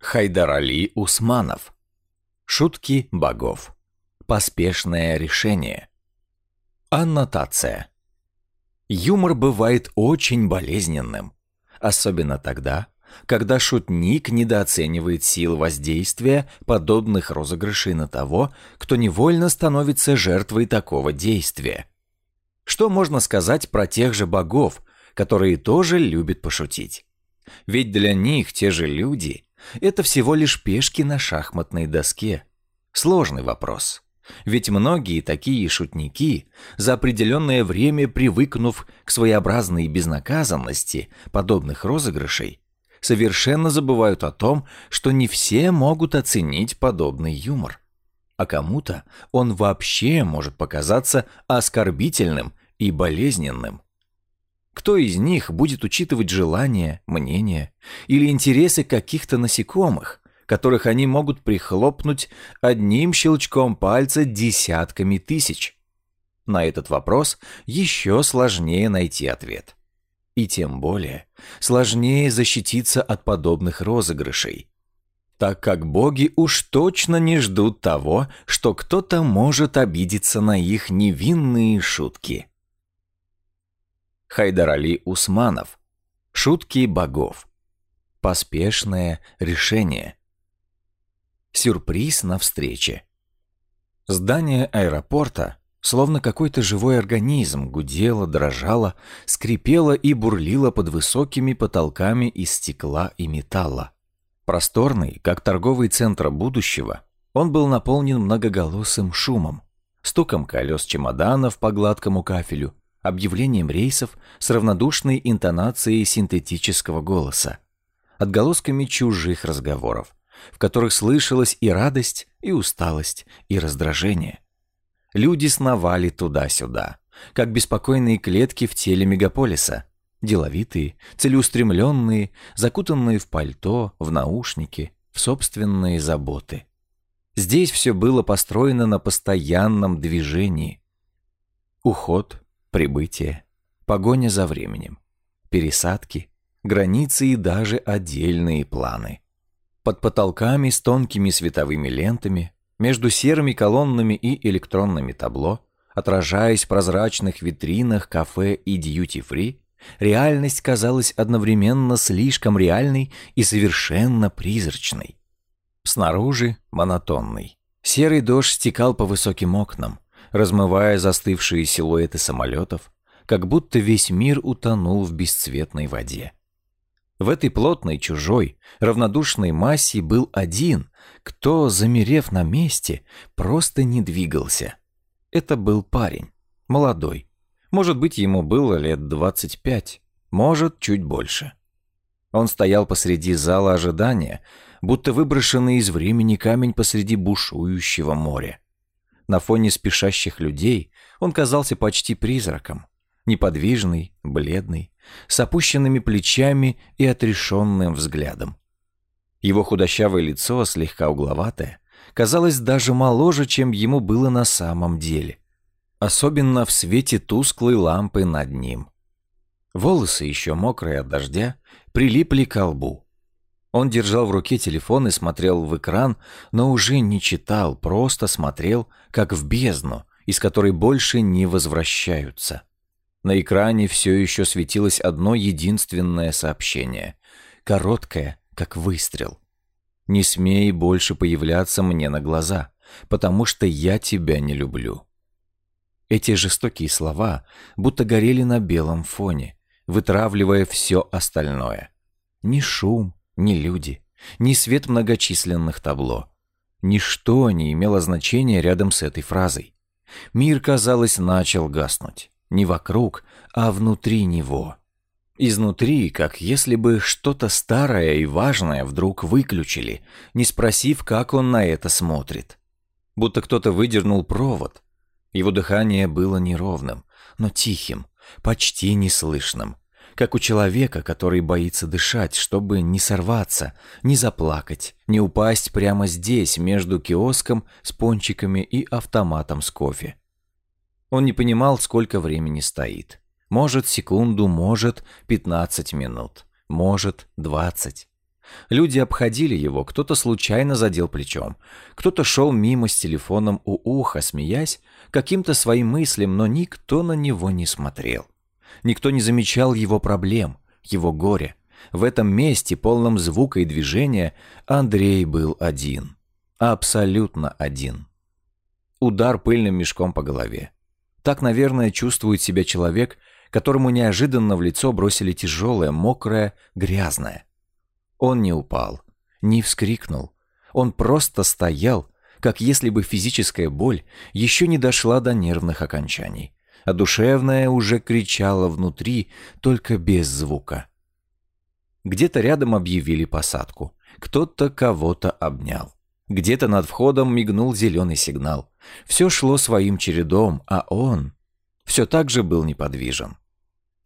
Хайдар-Али Усманов. Шутки богов. Поспешное решение. Аннотация. Юмор бывает очень болезненным. Особенно тогда, когда шутник недооценивает сил воздействия подобных розыгрышей на того, кто невольно становится жертвой такого действия. Что можно сказать про тех же богов, которые тоже любят пошутить? Ведь для них те же люди – это всего лишь пешки на шахматной доске. Сложный вопрос. Ведь многие такие шутники, за определенное время привыкнув к своеобразной безнаказанности подобных розыгрышей, совершенно забывают о том, что не все могут оценить подобный юмор. А кому-то он вообще может показаться оскорбительным и болезненным. Кто из них будет учитывать желания, мнения или интересы каких-то насекомых, которых они могут прихлопнуть одним щелчком пальца десятками тысяч? На этот вопрос еще сложнее найти ответ. И тем более сложнее защититься от подобных розыгрышей, так как боги уж точно не ждут того, что кто-то может обидеться на их невинные шутки. Хайдар-Али Усманов. Шутки богов. Поспешное решение. Сюрприз на встрече. Здание аэропорта, словно какой-то живой организм, гудело, дрожало, скрипело и бурлило под высокими потолками из стекла и металла. Просторный, как торговый центр будущего, он был наполнен многоголосым шумом, стуком колес чемоданов по гладкому кафелю, объявлением рейсов с равнодушной интонацией синтетического голоса, отголосками чужих разговоров, в которых слышалась и радость, и усталость, и раздражение. Люди сновали туда-сюда, как беспокойные клетки в теле мегаполиса, деловитые, целеустремленные, закутанные в пальто, в наушники, в собственные заботы. Здесь все было построено на постоянном движении. Уход, Прибытие, погоня за временем, пересадки, границы и даже отдельные планы. Под потолками с тонкими световыми лентами, между серыми колоннами и электронными табло, отражаясь в прозрачных витринах кафе и дьюти-фри, реальность казалась одновременно слишком реальной и совершенно призрачной. Снаружи монотонный. Серый дождь стекал по высоким окнам, размывая застывшие силуэты самолетов, как будто весь мир утонул в бесцветной воде. В этой плотной, чужой, равнодушной массе был один, кто, замерев на месте, просто не двигался. Это был парень, молодой. Может быть, ему было лет двадцать пять, может, чуть больше. Он стоял посреди зала ожидания, будто выброшенный из времени камень посреди бушующего моря. На фоне спешащих людей он казался почти призраком. Неподвижный, бледный, с опущенными плечами и отрешенным взглядом. Его худощавое лицо, слегка угловатое, казалось даже моложе, чем ему было на самом деле. Особенно в свете тусклой лампы над ним. Волосы, еще мокрые от дождя, прилипли к лбу. Он держал в руке телефон и смотрел в экран, но уже не читал, просто смотрел, как в бездну, из которой больше не возвращаются. На экране все еще светилось одно единственное сообщение. Короткое, как выстрел. «Не смей больше появляться мне на глаза, потому что я тебя не люблю». Эти жестокие слова будто горели на белом фоне, вытравливая все остальное. Ни шум, ни люди, ни свет многочисленных табло. Ничто не имело значения рядом с этой фразой. Мир, казалось, начал гаснуть. Не вокруг, а внутри него. Изнутри, как если бы что-то старое и важное вдруг выключили, не спросив, как он на это смотрит. Будто кто-то выдернул провод. Его дыхание было неровным, но тихим, почти неслышным, как у человека, который боится дышать, чтобы не сорваться, не заплакать, не упасть прямо здесь, между киоском с пончиками и автоматом с кофе. Он не понимал, сколько времени стоит. Может, секунду, может, 15 минут, может, 20. Люди обходили его, кто-то случайно задел плечом, кто-то шел мимо с телефоном у уха, смеясь каким-то своим мыслям, но никто на него не смотрел. Никто не замечал его проблем, его горя. В этом месте, полном звука и движения, Андрей был один. Абсолютно один. Удар пыльным мешком по голове. Так, наверное, чувствует себя человек, которому неожиданно в лицо бросили тяжелое, мокрое, грязное. Он не упал, не вскрикнул. Он просто стоял, как если бы физическая боль еще не дошла до нервных окончаний, а душевная уже кричала внутри, только без звука. Где-то рядом объявили посадку. Кто-то кого-то обнял. Где-то над входом мигнул зеленый сигнал. Все шло своим чередом, а он все так же был неподвижен.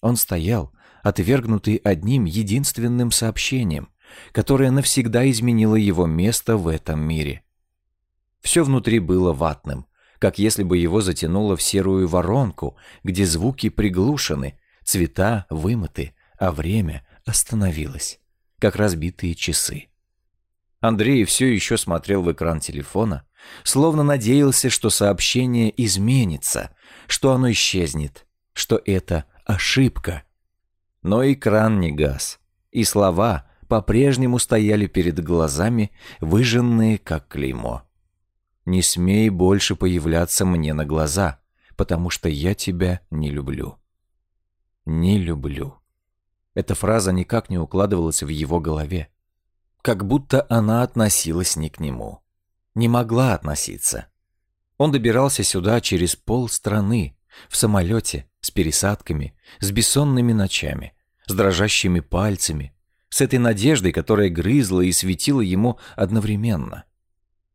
Он стоял, отвергнутый одним единственным сообщением, которое навсегда изменило его место в этом мире. Все внутри было ватным, как если бы его затянуло в серую воронку, где звуки приглушены, цвета вымыты, а время остановилось, как разбитые часы. Андрей все еще смотрел в экран телефона, словно надеялся, что сообщение изменится, что оно исчезнет, что это ошибка. Но экран не гас, и слова по-прежнему стояли перед глазами, выжженные как клеймо. «Не смей больше появляться мне на глаза, потому что я тебя не люблю». «Не люблю». Эта фраза никак не укладывалась в его голове. Как будто она относилась не к нему. Не могла относиться. Он добирался сюда через полстраны, в самолете, с пересадками, с бессонными ночами, с дрожащими пальцами, с этой надеждой, которая грызла и светила ему одновременно.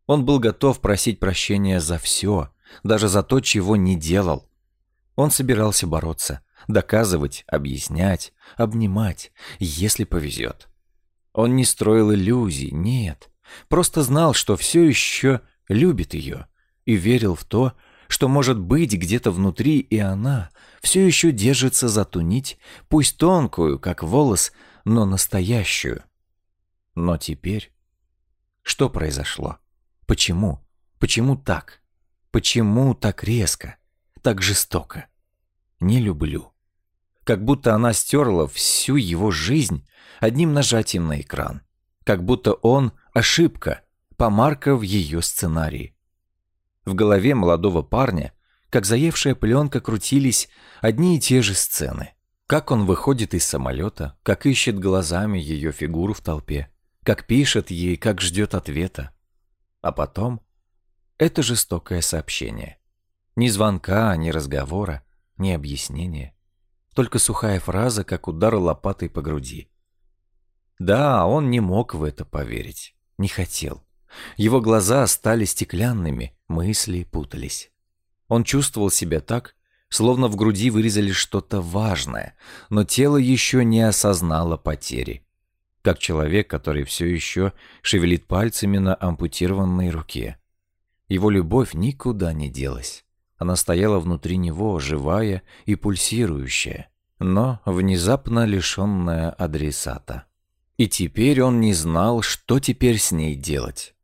Он был готов просить прощения за все, даже за то, чего не делал. Он собирался бороться, доказывать, объяснять, обнимать, если повезет. Он не строил иллюзий, нет, просто знал, что все еще любит ее и верил в то, что может быть где-то внутри, и она все еще держится за ту нить, пусть тонкую, как волос, но настоящую. Но теперь... Что произошло? Почему? Почему так? Почему так резко? Так жестоко? Не люблю. Как будто она стерла всю его жизнь одним нажатием на экран. Как будто он — ошибка, помарка в ее сценарии. В голове молодого парня, как заевшая пленка, крутились одни и те же сцены. Как он выходит из самолета, как ищет глазами ее фигуру в толпе, как пишет ей, как ждет ответа. А потом это жестокое сообщение. Ни звонка, ни разговора, ни объяснения. Только сухая фраза, как удар лопатой по груди. Да, он не мог в это поверить. Не хотел. Его глаза стали стеклянными, мысли путались. Он чувствовал себя так, словно в груди вырезали что-то важное, но тело еще не осознало потери. Как человек, который все еще шевелит пальцами на ампутированной руке. Его любовь никуда не делась. Она стояла внутри него, живая и пульсирующая, но внезапно лишенная адресата. И теперь он не знал, что теперь с ней делать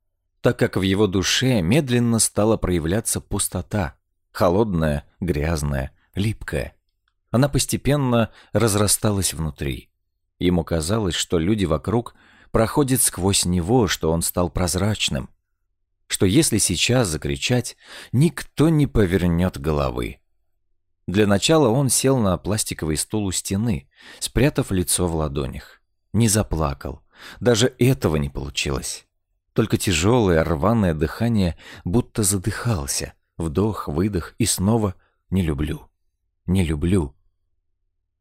так как в его душе медленно стала проявляться пустота, холодная, грязная, липкая. Она постепенно разрасталась внутри. Ему казалось, что люди вокруг проходят сквозь него, что он стал прозрачным, что если сейчас закричать, никто не повернет головы. Для начала он сел на пластиковый стул у стены, спрятав лицо в ладонях. Не заплакал. Даже этого не получилось. Только тяжелое, рваное дыхание будто задыхался. Вдох, выдох и снова «не люблю». «Не люблю».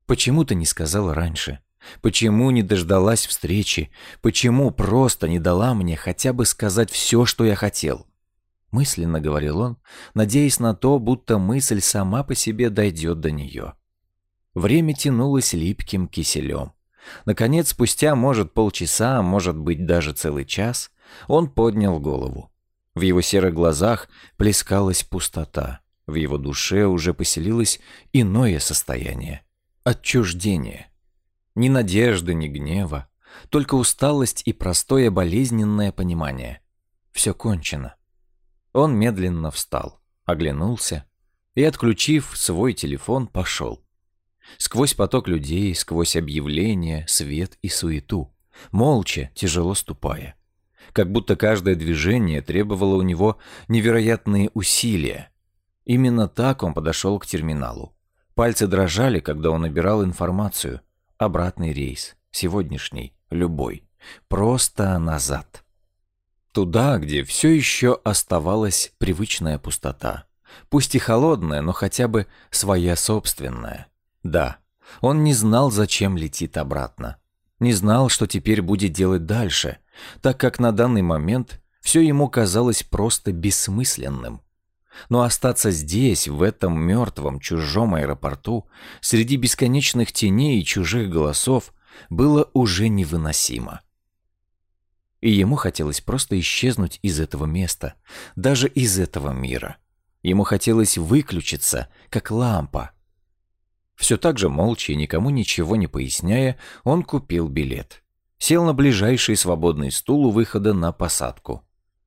Почему ты не сказала раньше? Почему не дождалась встречи? Почему просто не дала мне хотя бы сказать все, что я хотел? Мысленно говорил он, надеясь на то, будто мысль сама по себе дойдет до нее. Время тянулось липким киселем. Наконец, спустя, может, полчаса, может быть, даже целый час, он поднял голову. В его серых глазах плескалась пустота. В его душе уже поселилось иное состояние. Отчуждение. Ни надежды, ни гнева. только усталость и простое болезненное понимание. Все кончено. Он медленно встал, оглянулся и, отключив свой телефон, пошел. Сквозь поток людей, сквозь объявления, свет и суету, молча, тяжело ступая. Как будто каждое движение требовало у него невероятные усилия. Именно так он подошел к терминалу. Пальцы дрожали, когда он набирал информацию. Обратный рейс, сегодняшний, любой. Просто назад. Туда, где все еще оставалась привычная пустота. Пусть и холодная, но хотя бы своя собственная. Да, он не знал, зачем летит обратно. Не знал, что теперь будет делать дальше, так как на данный момент все ему казалось просто бессмысленным. Но остаться здесь, в этом мертвом чужом аэропорту, среди бесконечных теней и чужих голосов, было уже невыносимо. И ему хотелось просто исчезнуть из этого места, даже из этого мира. Ему хотелось выключиться, как лампа, все так же молча и никому ничего не поясняя, он купил билет. Сел на ближайший свободный стул у выхода на посадку.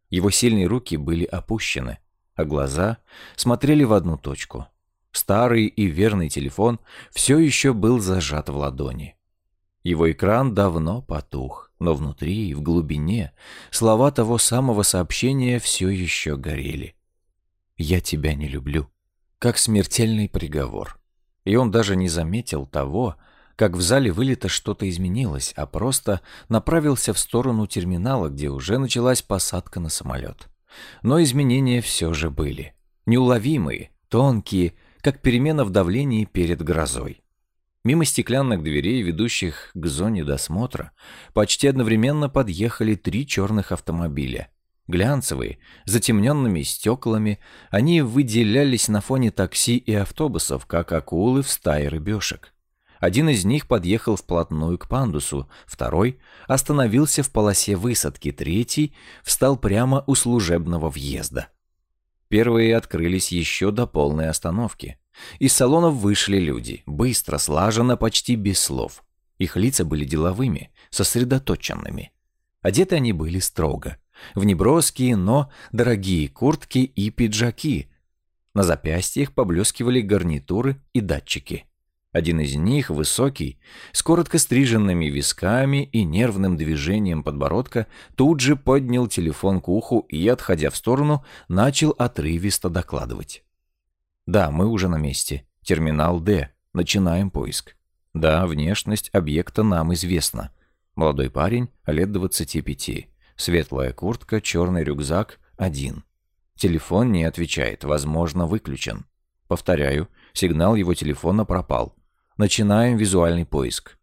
Его сильные руки были опущены, а глаза смотрели в одну точку. Старый и верный телефон все еще был зажат в ладони. Его экран давно потух, но внутри, в глубине, слова того самого сообщения все еще горели. «Я тебя не люблю», как смертельный приговор и он даже не заметил того, как в зале вылета что-то изменилось, а просто направился в сторону терминала, где уже началась посадка на самолет. Но изменения все же были. Неуловимые, тонкие, как перемена в давлении перед грозой. Мимо стеклянных дверей, ведущих к зоне досмотра, почти одновременно подъехали три черных автомобиля. Глянцевые, затемненными стеклами, они выделялись на фоне такси и автобусов, как акулы в стае рыбешек. Один из них подъехал вплотную к пандусу, второй остановился в полосе высадки, третий встал прямо у служебного въезда. Первые открылись еще до полной остановки. Из салонов вышли люди, быстро, слаженно, почти без слов. Их лица были деловыми, сосредоточенными. Одеты они были строго в неброские, но дорогие куртки и пиджаки. На запястьях поблескивали гарнитуры и датчики. Один из них, высокий, с коротко стриженными висками и нервным движением подбородка, тут же поднял телефон к уху и, отходя в сторону, начал отрывисто докладывать. «Да, мы уже на месте. Терминал Д. Начинаем поиск. Да, внешность объекта нам известна. Молодой парень, лет 25. Светлая куртка, черный рюкзак, один. Телефон не отвечает, возможно, выключен. Повторяю, сигнал его телефона пропал. Начинаем визуальный поиск.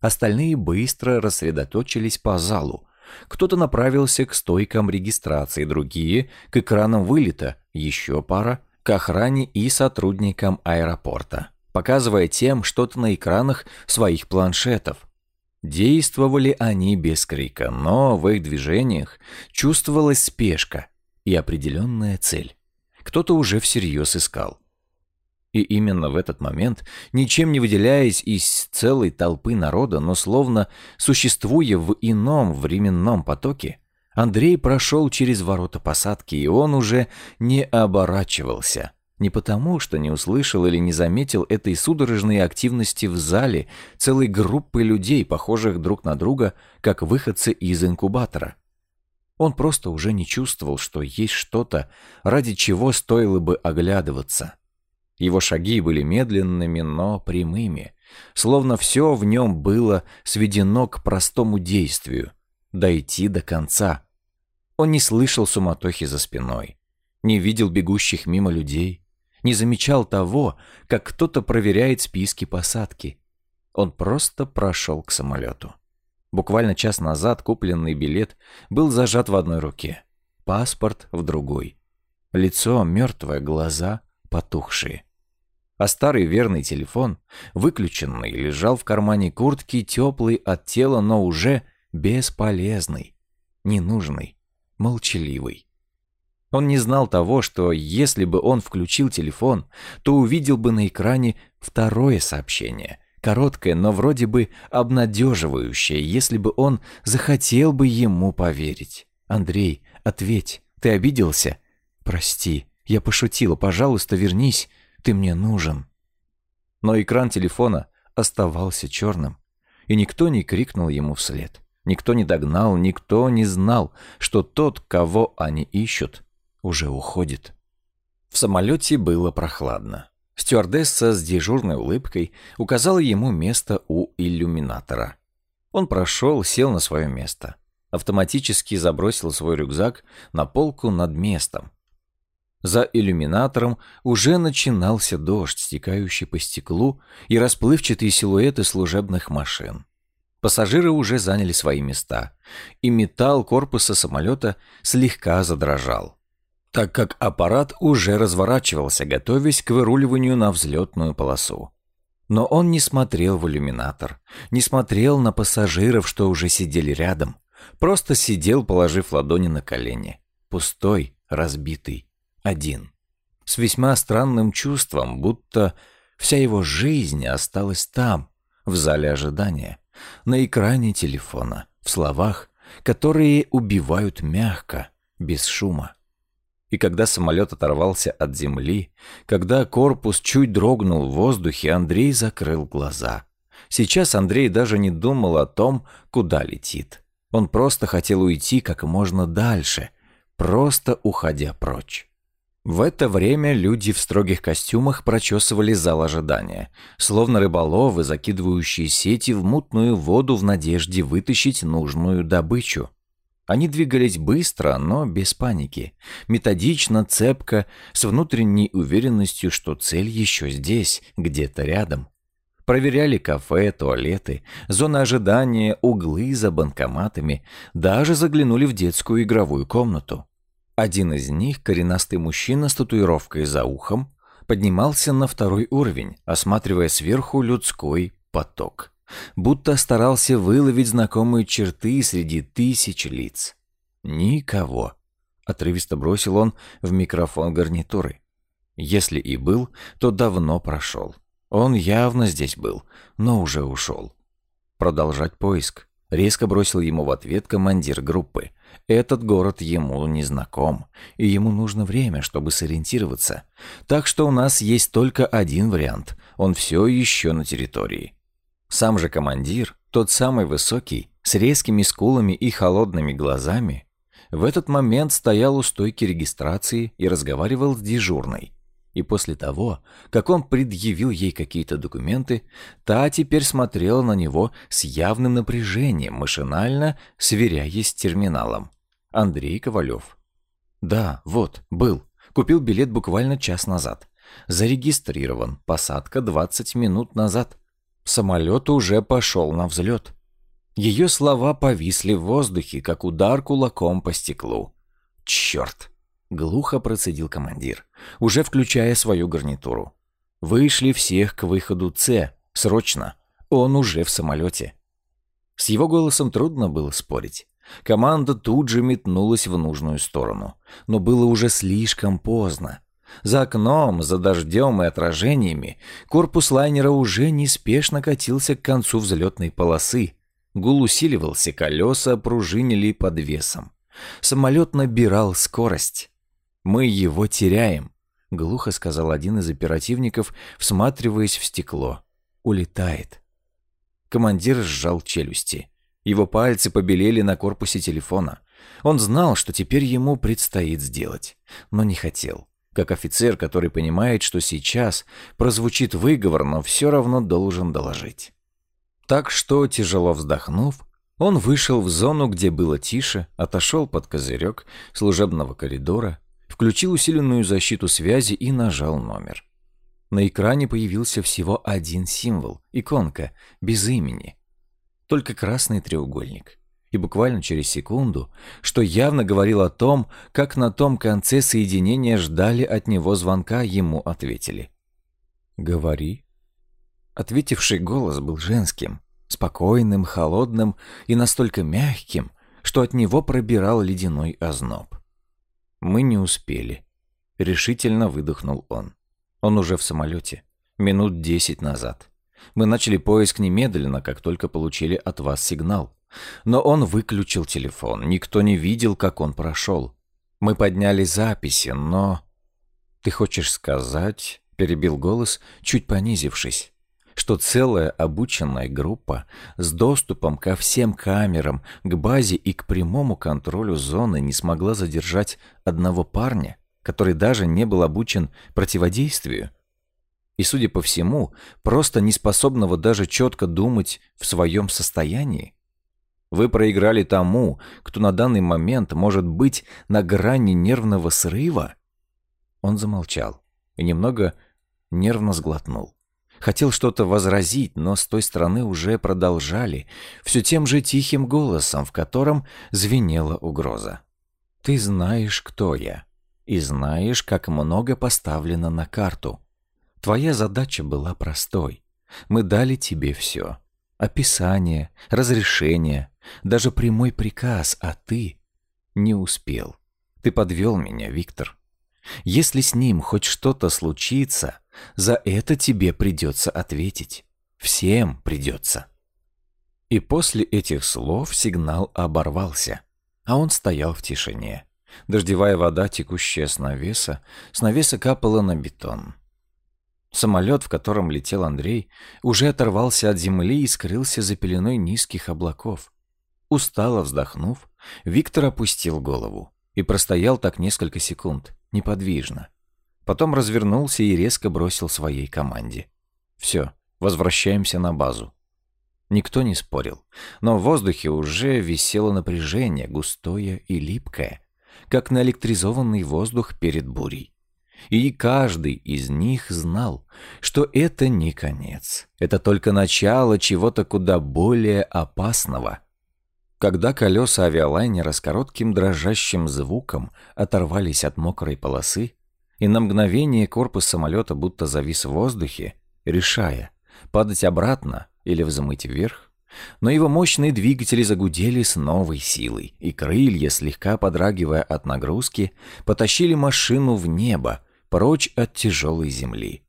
Остальные быстро рассредоточились по залу. Кто-то направился к стойкам регистрации, другие — к экранам вылета, еще пара — к охране и сотрудникам аэропорта, показывая тем что-то на экранах своих планшетов. Действовали они без крика, но в их движениях чувствовалась спешка и определенная цель. Кто-то уже всерьез искал. И именно в этот момент, ничем не выделяясь из целой толпы народа, но словно существуя в ином временном потоке, Андрей прошел через ворота посадки, и он уже не оборачивался. Не потому, что не услышал или не заметил этой судорожной активности в зале целой группы людей, похожих друг на друга, как выходцы из инкубатора. Он просто уже не чувствовал, что есть что-то, ради чего стоило бы оглядываться. Его шаги были медленными, но прямыми, словно все в нем было сведено к простому действию — дойти до конца. Он не слышал суматохи за спиной, не видел бегущих мимо людей, не замечал того, как кто-то проверяет списки посадки. Он просто прошел к самолету. Буквально час назад купленный билет был зажат в одной руке, паспорт в другой. Лицо мертвое, глаза потухшие. А старый верный телефон, выключенный, лежал в кармане куртки, теплый от тела, но уже бесполезный, ненужный, молчаливый. Он не знал того, что если бы он включил телефон, то увидел бы на экране второе сообщение, короткое, но вроде бы обнадеживающее, если бы он захотел бы ему поверить. «Андрей, ответь, ты обиделся?» «Прости, я пошутила, пожалуйста, вернись, ты мне нужен». Но экран телефона оставался черным, и никто не крикнул ему вслед. Никто не догнал, никто не знал, что тот, кого они ищут, уже уходит. В самолете было прохладно. Стюардесса с дежурной улыбкой указала ему место у иллюминатора. Он прошел, сел на свое место. Автоматически забросил свой рюкзак на полку над местом. За иллюминатором уже начинался дождь, стекающий по стеклу, и расплывчатые силуэты служебных машин. Пассажиры уже заняли свои места, и металл корпуса самолета слегка задрожал, так как аппарат уже разворачивался, готовясь к выруливанию на взлетную полосу. Но он не смотрел в иллюминатор, не смотрел на пассажиров, что уже сидели рядом, просто сидел, положив ладони на колени, пустой, разбитый, один, с весьма странным чувством, будто вся его жизнь осталась там, в зале ожидания на экране телефона, в словах, которые убивают мягко, без шума. И когда самолет оторвался от земли, когда корпус чуть дрогнул в воздухе, Андрей закрыл глаза. Сейчас Андрей даже не думал о том, куда летит. Он просто хотел уйти как можно дальше, просто уходя прочь. В это время люди в строгих костюмах прочесывали зал ожидания, словно рыболовы, закидывающие сети в мутную воду в надежде вытащить нужную добычу. Они двигались быстро, но без паники, методично, цепко, с внутренней уверенностью, что цель еще здесь, где-то рядом. Проверяли кафе, туалеты, зоны ожидания, углы за банкоматами, даже заглянули в детскую игровую комнату. Один из них, коренастый мужчина с татуировкой за ухом, поднимался на второй уровень, осматривая сверху людской поток. Будто старался выловить знакомые черты среди тысяч лиц. Никого. Отрывисто бросил он в микрофон гарнитуры. Если и был, то давно прошел. Он явно здесь был, но уже ушел. Продолжать поиск. Резко бросил ему в ответ командир группы. Этот город ему не знаком, и ему нужно время, чтобы сориентироваться. Так что у нас есть только один вариант. Он все еще на территории. Сам же командир, тот самый высокий, с резкими скулами и холодными глазами, в этот момент стоял у стойки регистрации и разговаривал с дежурной. И после того, как он предъявил ей какие-то документы, та теперь смотрела на него с явным напряжением, машинально сверяясь с терминалом. Андрей Ковалев. Да, вот, был. Купил билет буквально час назад. Зарегистрирован. Посадка 20 минут назад. Самолет уже пошел на взлет. Ее слова повисли в воздухе, как удар кулаком по стеклу. Черт! Глухо процедил командир, уже включая свою гарнитуру. Вышли всех к выходу С. Срочно. Он уже в самолете. С его голосом трудно было спорить. Команда тут же метнулась в нужную сторону. Но было уже слишком поздно. За окном, за дождем и отражениями корпус лайнера уже неспешно катился к концу взлетной полосы. Гул усиливался, колеса пружинили под весом. Самолет набирал скорость. «Мы его теряем», — глухо сказал один из оперативников, всматриваясь в стекло. «Улетает». Командир сжал челюсти. Его пальцы побелели на корпусе телефона. Он знал, что теперь ему предстоит сделать, но не хотел. Как офицер, который понимает, что сейчас прозвучит выговор, но все равно должен доложить. Так что, тяжело вздохнув, он вышел в зону, где было тише, отошел под козырек служебного коридора включил усиленную защиту связи и нажал номер. На экране появился всего один символ, иконка, без имени. Только красный треугольник. И буквально через секунду, что явно говорило о том, как на том конце соединения ждали от него звонка, ему ответили. «Говори». Ответивший голос был женским, спокойным, холодным и настолько мягким, что от него пробирал ледяной озноб. Мы не успели. Решительно выдохнул он. Он уже в самолете. Минут десять назад. Мы начали поиск немедленно, как только получили от вас сигнал. Но он выключил телефон, никто не видел, как он прошел. Мы подняли записи, но... Ты хочешь сказать, перебил голос, чуть понизившись, что целая обученная группа с доступом ко всем камерам, к базе и к прямому контролю зоны не смогла задержать одного парня, который даже не был обучен противодействию? И, судя по всему, просто неспособного даже четко думать в своем состоянии? Вы проиграли тому, кто на данный момент может быть на грани нервного срыва? Он замолчал и немного нервно сглотнул. Хотел что-то возразить, но с той стороны уже продолжали, все тем же тихим голосом, в котором звенела угроза. «Ты знаешь, кто я, и знаешь, как много поставлено на карту. Твоя задача была простой. Мы дали тебе все. Описание, разрешение, даже прямой приказ, а ты не успел. Ты подвел меня, Виктор. Если с ним хоть что-то случится, за это тебе придется ответить. Всем придется. И после этих слов сигнал оборвался, а он стоял в тишине. Дождевая вода, текущая с навеса, с навеса капала на бетон. Самолет, в котором летел Андрей, уже оторвался от земли и скрылся за пеленой низких облаков. Устало вздохнув, Виктор опустил голову и простоял так несколько секунд, неподвижно. Потом развернулся и резко бросил своей команде. «Все, возвращаемся на базу». Никто не спорил, но в воздухе уже висело напряжение, густое и липкое, как наэлектризованный воздух перед бурей. И каждый из них знал, что это не конец, это только начало чего-то куда более опасного – когда колеса авиалайнера с коротким дрожащим звуком оторвались от мокрой полосы, и на мгновение корпус самолета будто завис в воздухе, решая, падать обратно или взмыть вверх, но его мощные двигатели загудели с новой силой, и крылья, слегка подрагивая от нагрузки, потащили машину в небо, прочь от тяжелой земли.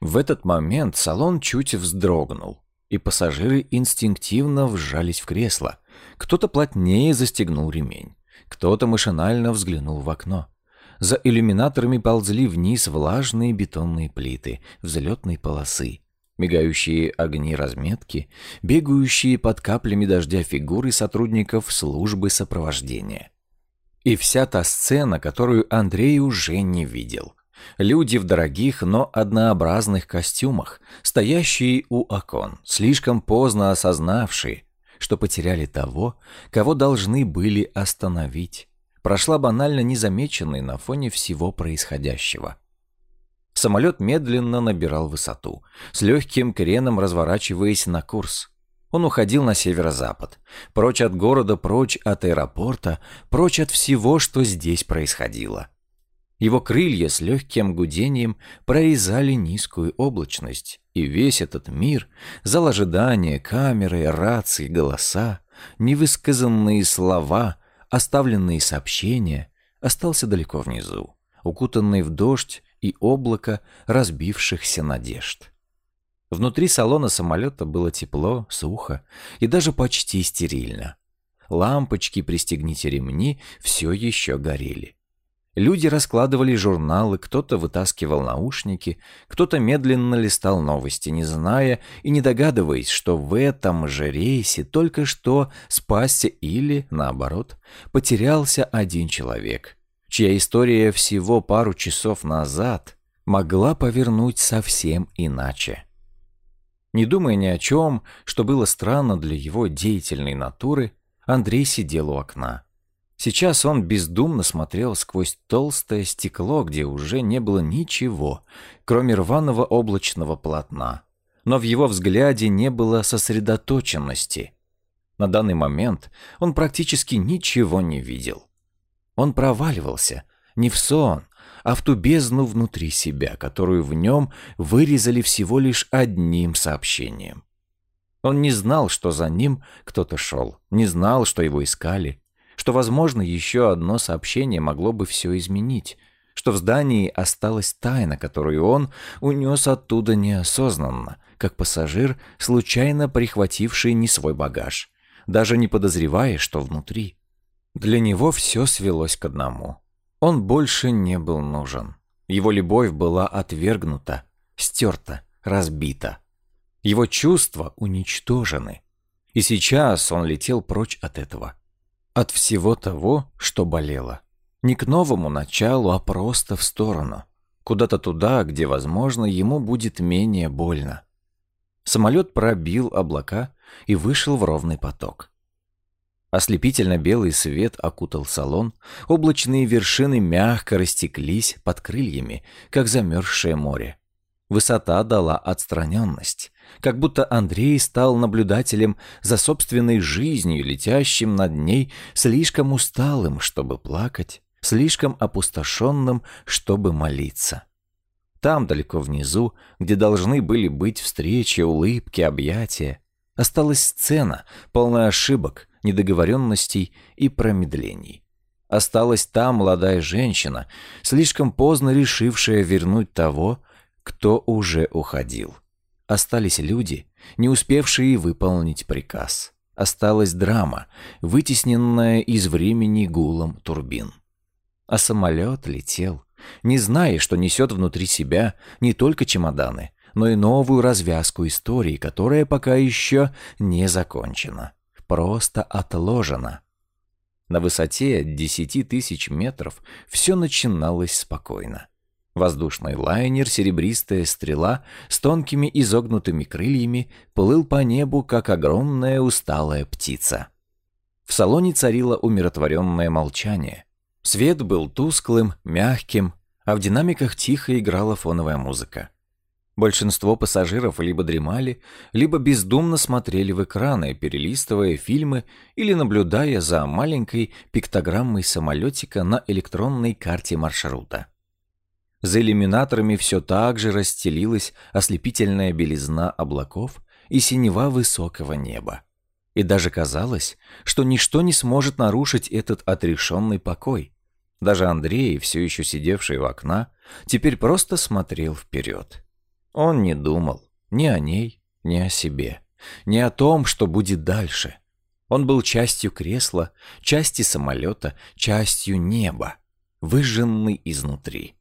В этот момент салон чуть вздрогнул, и пассажиры инстинктивно вжались в кресло, кто-то плотнее застегнул ремень, кто-то машинально взглянул в окно. За иллюминаторами ползли вниз влажные бетонные плиты взлетной полосы, мигающие огни разметки, бегающие под каплями дождя фигуры сотрудников службы сопровождения. И вся та сцена, которую Андрей уже не видел. Люди в дорогих, но однообразных костюмах, стоящие у окон, слишком поздно осознавшие, что потеряли того, кого должны были остановить, прошла банально незамеченной на фоне всего происходящего. Самолет медленно набирал высоту, с легким креном разворачиваясь на курс. Он уходил на северо-запад, прочь от города, прочь от аэропорта, прочь от всего, что здесь происходило. Его крылья с легким гудением прорезали низкую облачность, и весь этот мир, зал ожидания, камеры, рации, голоса, невысказанные слова, оставленные сообщения, остался далеко внизу, укутанный в дождь и облако разбившихся надежд. Внутри салона самолета было тепло, сухо и даже почти стерильно. Лампочки «Пристегните ремни» все еще горели. Люди раскладывали журналы, кто-то вытаскивал наушники, кто-то медленно листал новости, не зная и не догадываясь, что в этом же рейсе только что спасся или, наоборот, потерялся один человек, чья история всего пару часов назад могла повернуть совсем иначе. Не думая ни о чем, что было странно для его деятельной натуры, Андрей сидел у окна. Сейчас он бездумно смотрел сквозь толстое стекло, где уже не было ничего, кроме рваного облачного полотна. Но в его взгляде не было сосредоточенности. На данный момент он практически ничего не видел. Он проваливался не в сон, а в ту бездну внутри себя, которую в нем вырезали всего лишь одним сообщением. Он не знал, что за ним кто-то шел, не знал, что его искали, что, возможно, еще одно сообщение могло бы все изменить, что в здании осталась тайна, которую он унес оттуда неосознанно, как пассажир, случайно прихвативший не свой багаж, даже не подозревая, что внутри. Для него все свелось к одному. Он больше не был нужен. Его любовь была отвергнута, стерта, разбита. Его чувства уничтожены. И сейчас он летел прочь от этого. От всего того, что болело. Не к новому началу, а просто в сторону. Куда-то туда, где, возможно, ему будет менее больно. Самолет пробил облака и вышел в ровный поток. Ослепительно белый свет окутал салон, облачные вершины мягко растеклись под крыльями, как замерзшее море. Высота дала отстраненность, как будто Андрей стал наблюдателем за собственной жизнью, летящим над ней, слишком усталым, чтобы плакать, слишком опустошенным, чтобы молиться. Там, далеко внизу, где должны были быть встречи, улыбки, объятия, осталась сцена, полная ошибок, недоговоренностей и промедлений. Осталась та молодая женщина, слишком поздно решившая вернуть того, кто уже уходил. Остались люди, не успевшие выполнить приказ. Осталась драма, вытесненная из времени гулом турбин. А самолет летел, не зная, что несет внутри себя не только чемоданы, но и новую развязку истории, которая пока еще не закончена, просто отложена. На высоте 10 тысяч метров все начиналось спокойно. Воздушный лайнер «Серебристая стрела» с тонкими изогнутыми крыльями плыл по небу, как огромная усталая птица. В салоне царило умиротворенное молчание. Свет был тусклым, мягким, а в динамиках тихо играла фоновая музыка. Большинство пассажиров либо дремали, либо бездумно смотрели в экраны, перелистывая фильмы или наблюдая за маленькой пиктограммой самолетика на электронной карте маршрута. За иллюминаторами все так же расстелилась ослепительная белизна облаков и синева высокого неба. И даже казалось, что ничто не сможет нарушить этот отрешенный покой. Даже Андрей, все еще сидевший у окна, теперь просто смотрел вперед. Он не думал ни о ней, ни о себе, ни о том, что будет дальше. Он был частью кресла, частью самолета, частью неба, выжженный изнутри.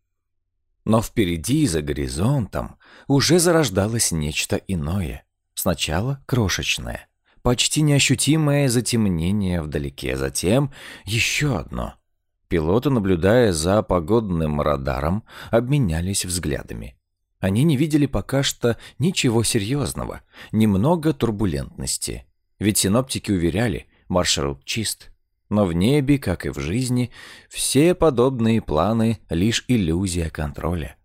Но впереди, за горизонтом, уже зарождалось нечто иное. Сначала крошечное, почти неощутимое затемнение вдалеке, затем еще одно. Пилоты, наблюдая за погодным радаром, обменялись взглядами. Они не видели пока что ничего серьезного, немного турбулентности. Ведь синоптики уверяли, маршрут чист. Но в небе, как и в жизни, все подобные планы — лишь иллюзия контроля.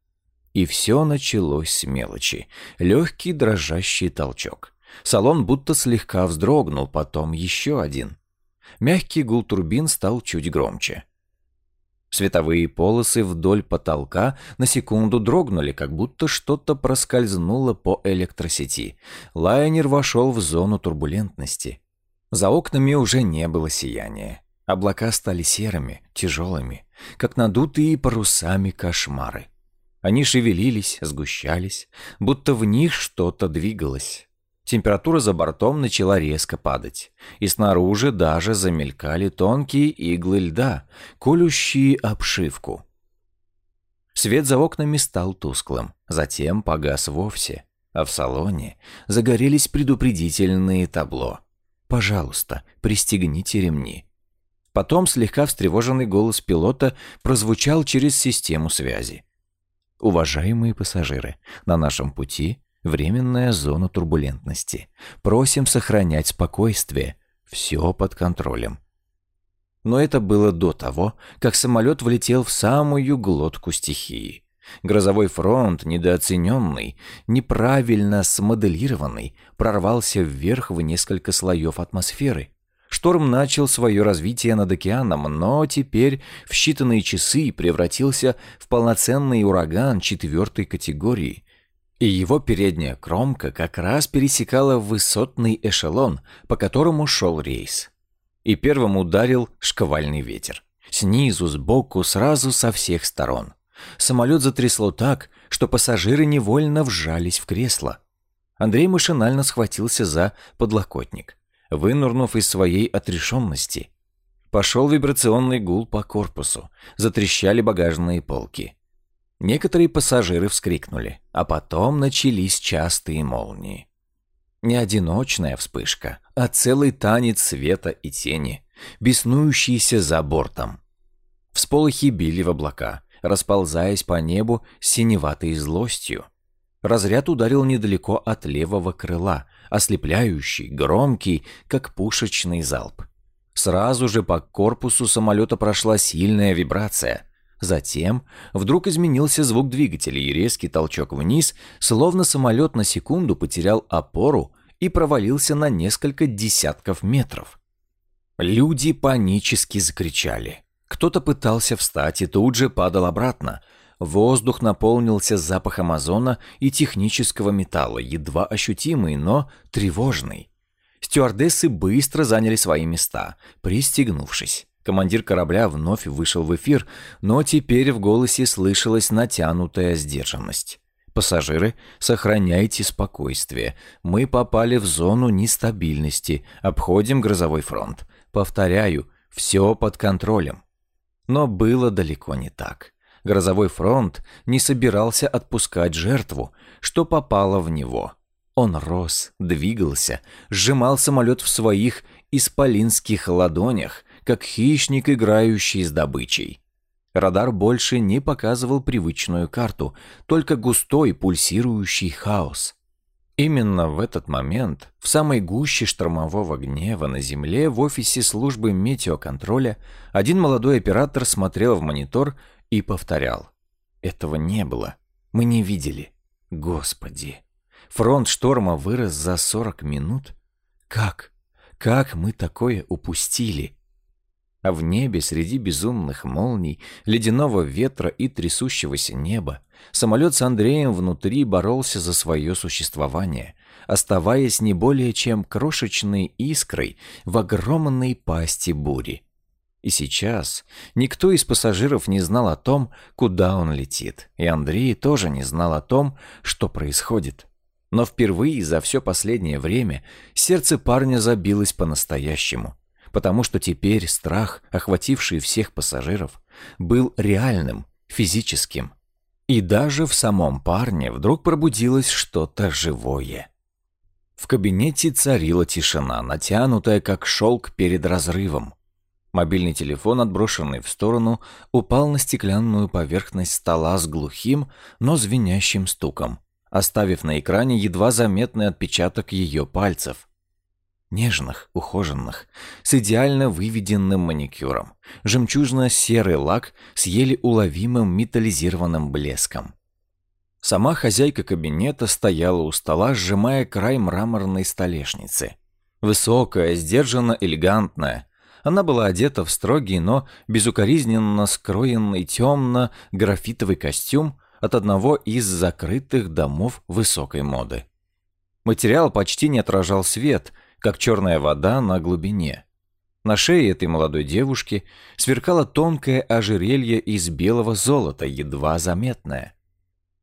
И все началось с мелочи. Легкий дрожащий толчок. Салон будто слегка вздрогнул, потом еще один. Мягкий гул турбин стал чуть громче. Световые полосы вдоль потолка на секунду дрогнули, как будто что-то проскользнуло по электросети. Лайнер вошел в зону турбулентности. За окнами уже не было сияния. Облака стали серыми, тяжелыми, как надутые парусами кошмары. Они шевелились, сгущались, будто в них что-то двигалось. Температура за бортом начала резко падать, и снаружи даже замелькали тонкие иглы льда, колющие обшивку. Свет за окнами стал тусклым, затем погас вовсе, а в салоне загорелись предупредительные табло — Пожалуйста, пристегните ремни». Потом слегка встревоженный голос пилота прозвучал через систему связи. «Уважаемые пассажиры, на нашем пути временная зона турбулентности. Просим сохранять спокойствие. Все под контролем». Но это было до того, как самолет влетел в самую глотку стихии. Грозовой фронт, недооцененный, неправильно смоделированный, прорвался вверх в несколько слоев атмосферы. Шторм начал свое развитие над океаном, но теперь в считанные часы превратился в полноценный ураган четвертой категории. И его передняя кромка как раз пересекала высотный эшелон, по которому шел рейс. И первым ударил шквальный ветер. Снизу, сбоку, сразу со всех сторон. Самолет затрясло так, что пассажиры невольно вжались в кресло. Андрей машинально схватился за подлокотник, вынурнув из своей отрешенности. Пошел вибрационный гул по корпусу, затрещали багажные полки. Некоторые пассажиры вскрикнули, а потом начались частые молнии. Не одиночная вспышка, а целый танец света и тени, беснующиеся за бортом. Всполохи били в облака, расползаясь по небу синеватой злостью. Разряд ударил недалеко от левого крыла, ослепляющий, громкий, как пушечный залп. Сразу же по корпусу самолета прошла сильная вибрация. Затем вдруг изменился звук двигателя и резкий толчок вниз, словно самолет на секунду потерял опору и провалился на несколько десятков метров. Люди панически закричали. Кто-то пытался встать и тут же падал обратно. Воздух наполнился запахом озона и технического металла, едва ощутимый, но тревожный. Стюардессы быстро заняли свои места, пристегнувшись. Командир корабля вновь вышел в эфир, но теперь в голосе слышалась натянутая сдержанность. «Пассажиры, сохраняйте спокойствие. Мы попали в зону нестабильности, обходим грозовой фронт. Повторяю, все под контролем. Но было далеко не так. Грозовой фронт не собирался отпускать жертву, что попало в него. Он рос, двигался, сжимал самолет в своих исполинских ладонях, как хищник, играющий с добычей. Радар больше не показывал привычную карту, только густой пульсирующий хаос. Именно в этот момент, в самой гуще штормового гнева на Земле, в офисе службы метеоконтроля, один молодой оператор смотрел в монитор и повторял. «Этого не было. Мы не видели. Господи! Фронт шторма вырос за 40 минут? Как? Как мы такое упустили?» А в небе среди безумных молний, ледяного ветра и трясущегося неба самолет с Андреем внутри боролся за свое существование, оставаясь не более чем крошечной искрой в огромной пасти бури. И сейчас никто из пассажиров не знал о том, куда он летит, и Андрей тоже не знал о том, что происходит. Но впервые за все последнее время сердце парня забилось по-настоящему – потому что теперь страх, охвативший всех пассажиров, был реальным, физическим. И даже в самом парне вдруг пробудилось что-то живое. В кабинете царила тишина, натянутая как шелк перед разрывом. Мобильный телефон, отброшенный в сторону, упал на стеклянную поверхность стола с глухим, но звенящим стуком, оставив на экране едва заметный отпечаток ее пальцев нежных, ухоженных, с идеально выведенным маникюром, жемчужно-серый лак с еле уловимым металлизированным блеском. Сама хозяйка кабинета стояла у стола, сжимая край мраморной столешницы. Высокая, сдержанно элегантная. Она была одета в строгий, но безукоризненно скроенный темно-графитовый костюм от одного из закрытых домов высокой моды. Материал почти не отражал свет, как черная вода на глубине. На шее этой молодой девушки сверкало тонкое ожерелье из белого золота, едва заметное.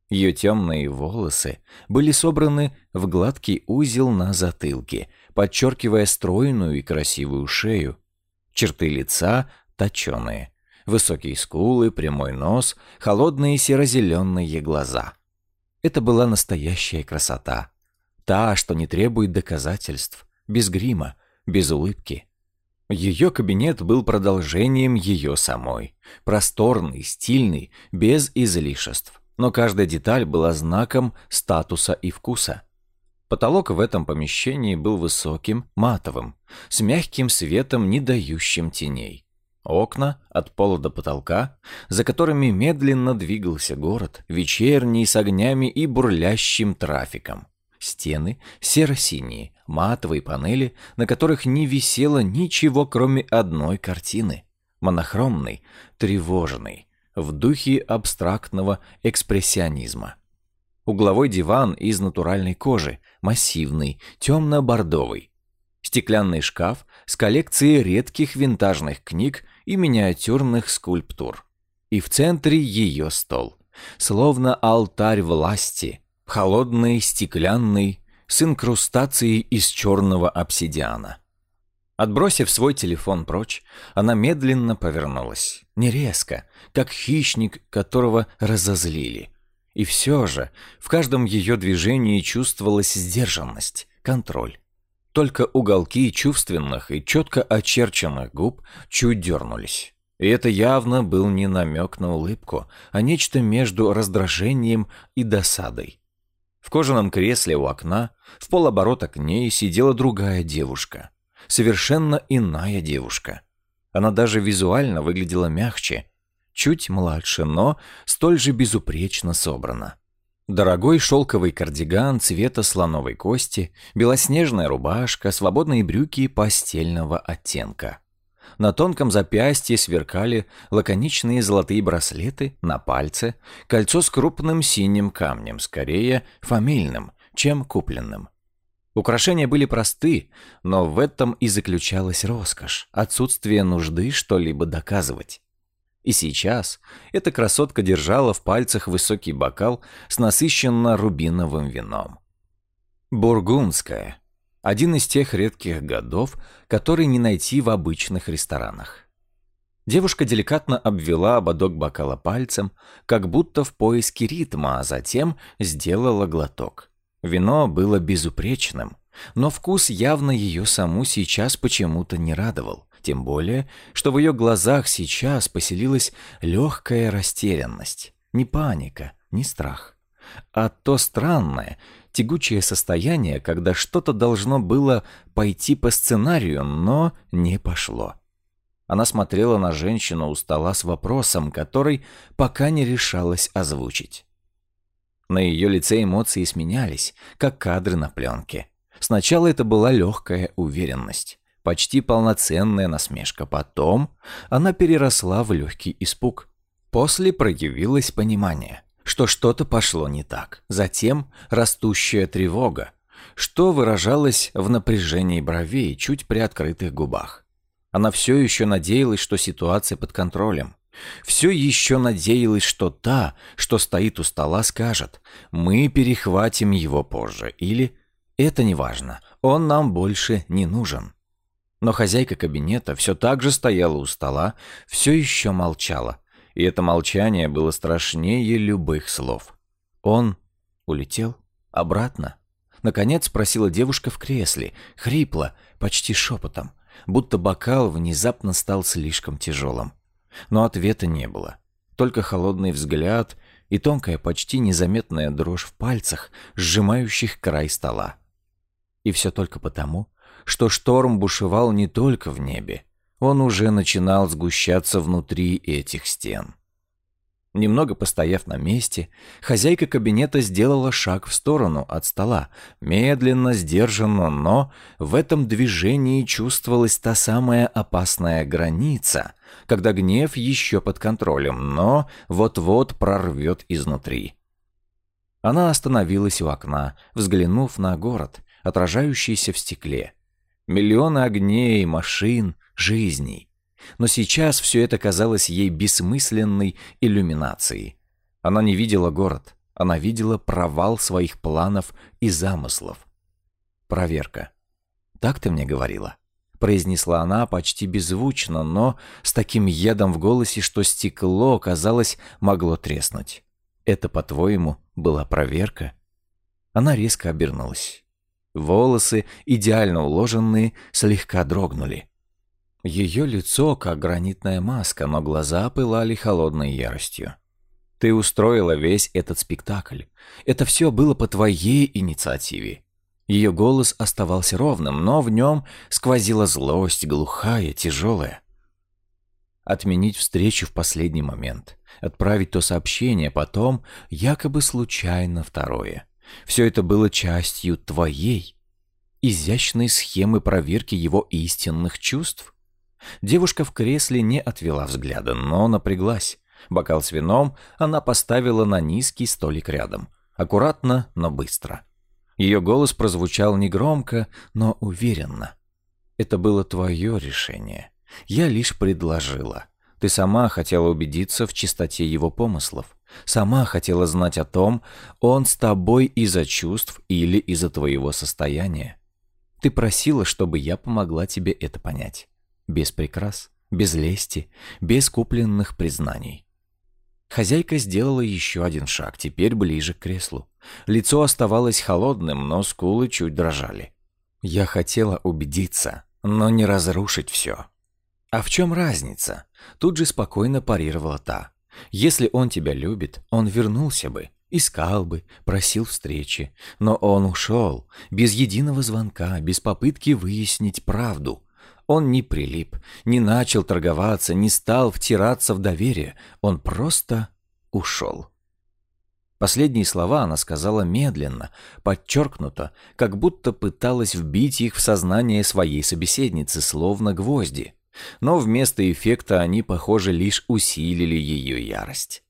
Ее темные волосы были собраны в гладкий узел на затылке, подчеркивая стройную и красивую шею. Черты лица точеные, высокие скулы, прямой нос, холодные серо-зеленые глаза. Это была настоящая красота. Та, что не требует доказательств, без грима, без улыбки. Ее кабинет был продолжением ее самой. Просторный, стильный, без излишеств. Но каждая деталь была знаком статуса и вкуса. Потолок в этом помещении был высоким, матовым, с мягким светом, не дающим теней. Окна от пола до потолка, за которыми медленно двигался город, вечерний, с огнями и бурлящим трафиком. Стены серо-синие, матовые панели, на которых не висело ничего, кроме одной картины. Монохромной, тревожной, в духе абстрактного экспрессионизма. Угловой диван из натуральной кожи, массивный, темно-бордовый. Стеклянный шкаф с коллекцией редких винтажных книг и миниатюрных скульптур. И в центре ее стол, словно алтарь власти – холодный, стеклянный, с инкрустацией из черного обсидиана. Отбросив свой телефон прочь, она медленно повернулась. Не резко, как хищник, которого разозлили. И все же в каждом ее движении чувствовалась сдержанность, контроль. Только уголки чувственных и четко очерченных губ чуть дернулись. И это явно был не намек на улыбку, а нечто между раздражением и досадой. В кожаном кресле у окна, в полоборота к ней, сидела другая девушка. Совершенно иная девушка. Она даже визуально выглядела мягче, чуть младше, но столь же безупречно собрана. Дорогой шелковый кардиган цвета слоновой кости, белоснежная рубашка, свободные брюки постельного оттенка. На тонком запястье сверкали лаконичные золотые браслеты, на пальце кольцо с крупным синим камнем, скорее фамильным, чем купленным. Украшения были просты, но в этом и заключалась роскошь, отсутствие нужды что-либо доказывать. И сейчас эта красотка держала в пальцах высокий бокал с насыщенно рубиновым вином. Бургундская, один из тех редких годов, который не найти в обычных ресторанах. Девушка деликатно обвела ободок бокала пальцем, как будто в поиске ритма, а затем сделала глоток. Вино было безупречным, но вкус явно ее саму сейчас почему-то не радовал. Тем более, что в ее глазах сейчас поселилась легкая растерянность. Не паника, не страх. А то странное, тягучее состояние, когда что-то должно было пойти по сценарию, но не пошло. Она смотрела на женщину у стола с вопросом, который пока не решалась озвучить. На ее лице эмоции сменялись, как кадры на пленке. Сначала это была легкая уверенность, почти полноценная насмешка. Потом она переросла в легкий испуг. После проявилось понимание что что-то пошло не так. Затем растущая тревога, что выражалось в напряжении бровей, чуть приоткрытых губах. Она все еще надеялась, что ситуация под контролем. Все еще надеялась, что та, что стоит у стола, скажет «Мы перехватим его позже» или «Это не важно, он нам больше не нужен». Но хозяйка кабинета все так же стояла у стола, все еще молчала, и это молчание было страшнее любых слов. Он улетел обратно. Наконец спросила девушка в кресле, хрипло, почти шепотом, будто бокал внезапно стал слишком тяжелым. Но ответа не было. Только холодный взгляд и тонкая, почти незаметная дрожь в пальцах, сжимающих край стола. И все только потому, что шторм бушевал не только в небе, он уже начинал сгущаться внутри этих стен. Немного постояв на месте, хозяйка кабинета сделала шаг в сторону от стола, медленно, сдержанно, но в этом движении чувствовалась та самая опасная граница, когда гнев еще под контролем, но вот-вот прорвет изнутри. Она остановилась у окна, взглянув на город, отражающийся в стекле. Миллионы огней, машин, жизней. Но сейчас все это казалось ей бессмысленной иллюминацией. Она не видела город, она видела провал своих планов и замыслов. Проверка. «Так ты мне говорила?» произнесла она почти беззвучно, но с таким едом в голосе, что стекло, казалось, могло треснуть. «Это, по-твоему, была проверка?» Она резко обернулась. Волосы, идеально уложенные, слегка дрогнули. Ее лицо, как гранитная маска, но глаза пылали холодной яростью. Ты устроила весь этот спектакль. Это все было по твоей инициативе. Ее голос оставался ровным, но в нем сквозила злость, глухая, тяжелая. Отменить встречу в последний момент, отправить то сообщение, потом якобы случайно второе. Все это было частью твоей, изящной схемы проверки его истинных чувств. Девушка в кресле не отвела взгляда, но напряглась. Бокал с вином она поставила на низкий столик рядом. Аккуратно, но быстро. Ее голос прозвучал негромко, но уверенно. «Это было твое решение. Я лишь предложила. Ты сама хотела убедиться в чистоте его помыслов. Сама хотела знать о том, он с тобой из-за чувств или из-за твоего состояния. Ты просила, чтобы я помогла тебе это понять. Без прикрас, без лести, без купленных признаний. Хозяйка сделала еще один шаг, теперь ближе к креслу. Лицо оставалось холодным, но скулы чуть дрожали. Я хотела убедиться, но не разрушить все. А в чем разница? Тут же спокойно парировала та. Если он тебя любит, он вернулся бы, искал бы, просил встречи. Но он ушел, без единого звонка, без попытки выяснить правду. Он не прилип, не начал торговаться, не стал втираться в доверие. Он просто ушел. Последние слова она сказала медленно, подчеркнуто, как будто пыталась вбить их в сознание своей собеседницы, словно гвозди. Но вместо эффекта они, похоже, лишь усилили ее ярость.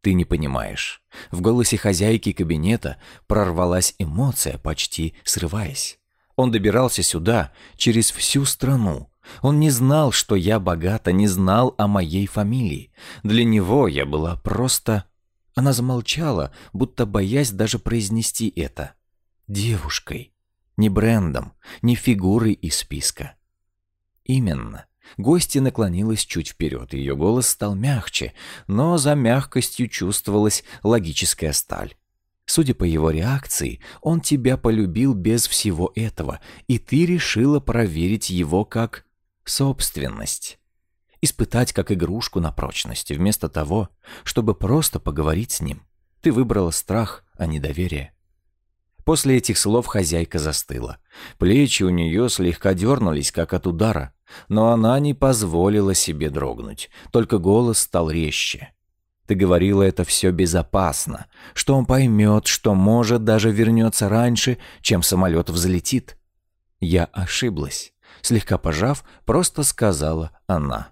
«Ты не понимаешь». В голосе хозяйки кабинета прорвалась эмоция, почти срываясь. Он добирался сюда через всю страну. Он не знал, что я богата, не знал о моей фамилии. Для него я была просто... Она замолчала, будто боясь даже произнести это. Девушкой. Не брендом, не фигурой из списка. Именно. Гостья наклонилась чуть вперед, ее голос стал мягче, но за мягкостью чувствовалась логическая сталь. Судя по его реакции, он тебя полюбил без всего этого, и ты решила проверить его как собственность. Испытать как игрушку на прочность, вместо того, чтобы просто поговорить с ним. Ты выбрала страх, а не доверие. После этих слов хозяйка застыла. Плечи у нее слегка дернулись, как от удара, но она не позволила себе дрогнуть, только голос стал резче. Ты говорила, это все безопасно, что он поймет, что, может, даже вернется раньше, чем самолет взлетит. Я ошиблась. Слегка пожав, просто сказала она.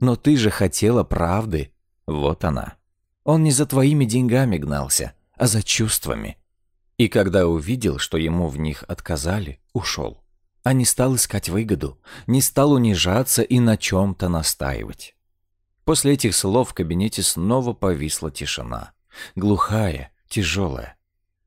Но ты же хотела правды. Вот она. Он не за твоими деньгами гнался, а за чувствами. И когда увидел, что ему в них отказали, ушел. А не стал искать выгоду, не стал унижаться и на чем-то настаивать. После этих слов в кабинете снова повисла тишина. Глухая, тяжелая.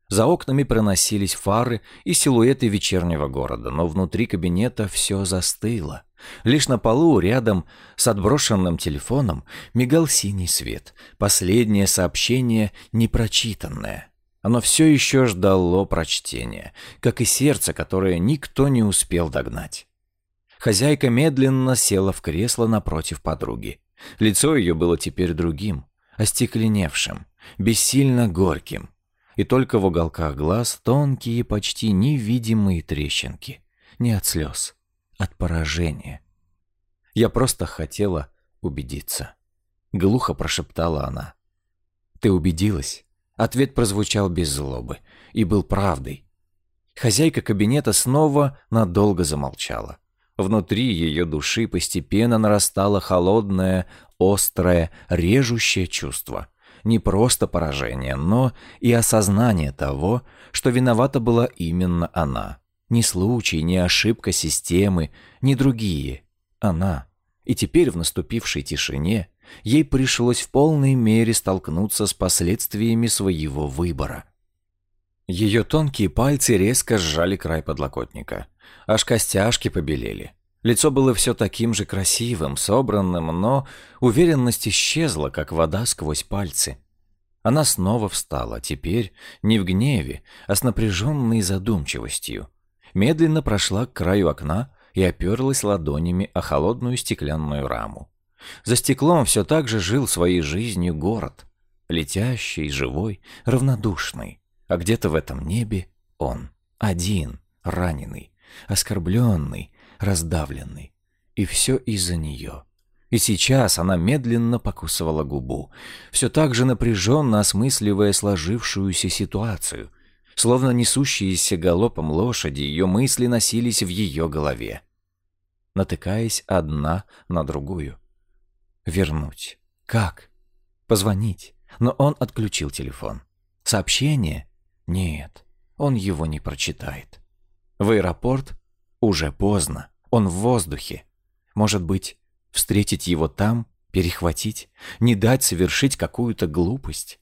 За окнами проносились фары и силуэты вечернего города, но внутри кабинета все застыло. Лишь на полу, рядом с отброшенным телефоном, мигал синий свет. Последнее сообщение непрочитанное. Оно все еще ждало прочтения, как и сердце, которое никто не успел догнать. Хозяйка медленно села в кресло напротив подруги. Лицо ее было теперь другим, остекленевшим, бессильно горьким. И только в уголках глаз тонкие, почти невидимые трещинки. Не от слез, от поражения. Я просто хотела убедиться. Глухо прошептала она. Ты убедилась? Ответ прозвучал без злобы и был правдой. Хозяйка кабинета снова надолго замолчала. Внутри ее души постепенно нарастало холодное, острое, режущее чувство. Не просто поражение, но и осознание того, что виновата была именно она. Не случай, не ошибка системы, не другие. Она. И теперь в наступившей тишине ей пришлось в полной мере столкнуться с последствиями своего выбора. Ее тонкие пальцы резко сжали край подлокотника. Аж костяшки побелели. Лицо было все таким же красивым, собранным, но уверенность исчезла, как вода сквозь пальцы. Она снова встала, теперь не в гневе, а с напряженной задумчивостью. Медленно прошла к краю окна и оперлась ладонями о холодную стеклянную раму. За стеклом все так же жил своей жизнью город. Летящий, живой, равнодушный. А где-то в этом небе он. Один, раненый, оскорбленный, раздавленный. И все из-за нее. И сейчас она медленно покусывала губу, все так же напряженно осмысливая сложившуюся ситуацию. Словно несущиеся галопом лошади, ее мысли носились в ее голове, натыкаясь одна на другую. Вернуть. Как? Позвонить. Но он отключил телефон. Сообщение? Нет, он его не прочитает. В аэропорт? Уже поздно. Он в воздухе. Может быть, встретить его там Перехватить? Не дать совершить какую-то глупость?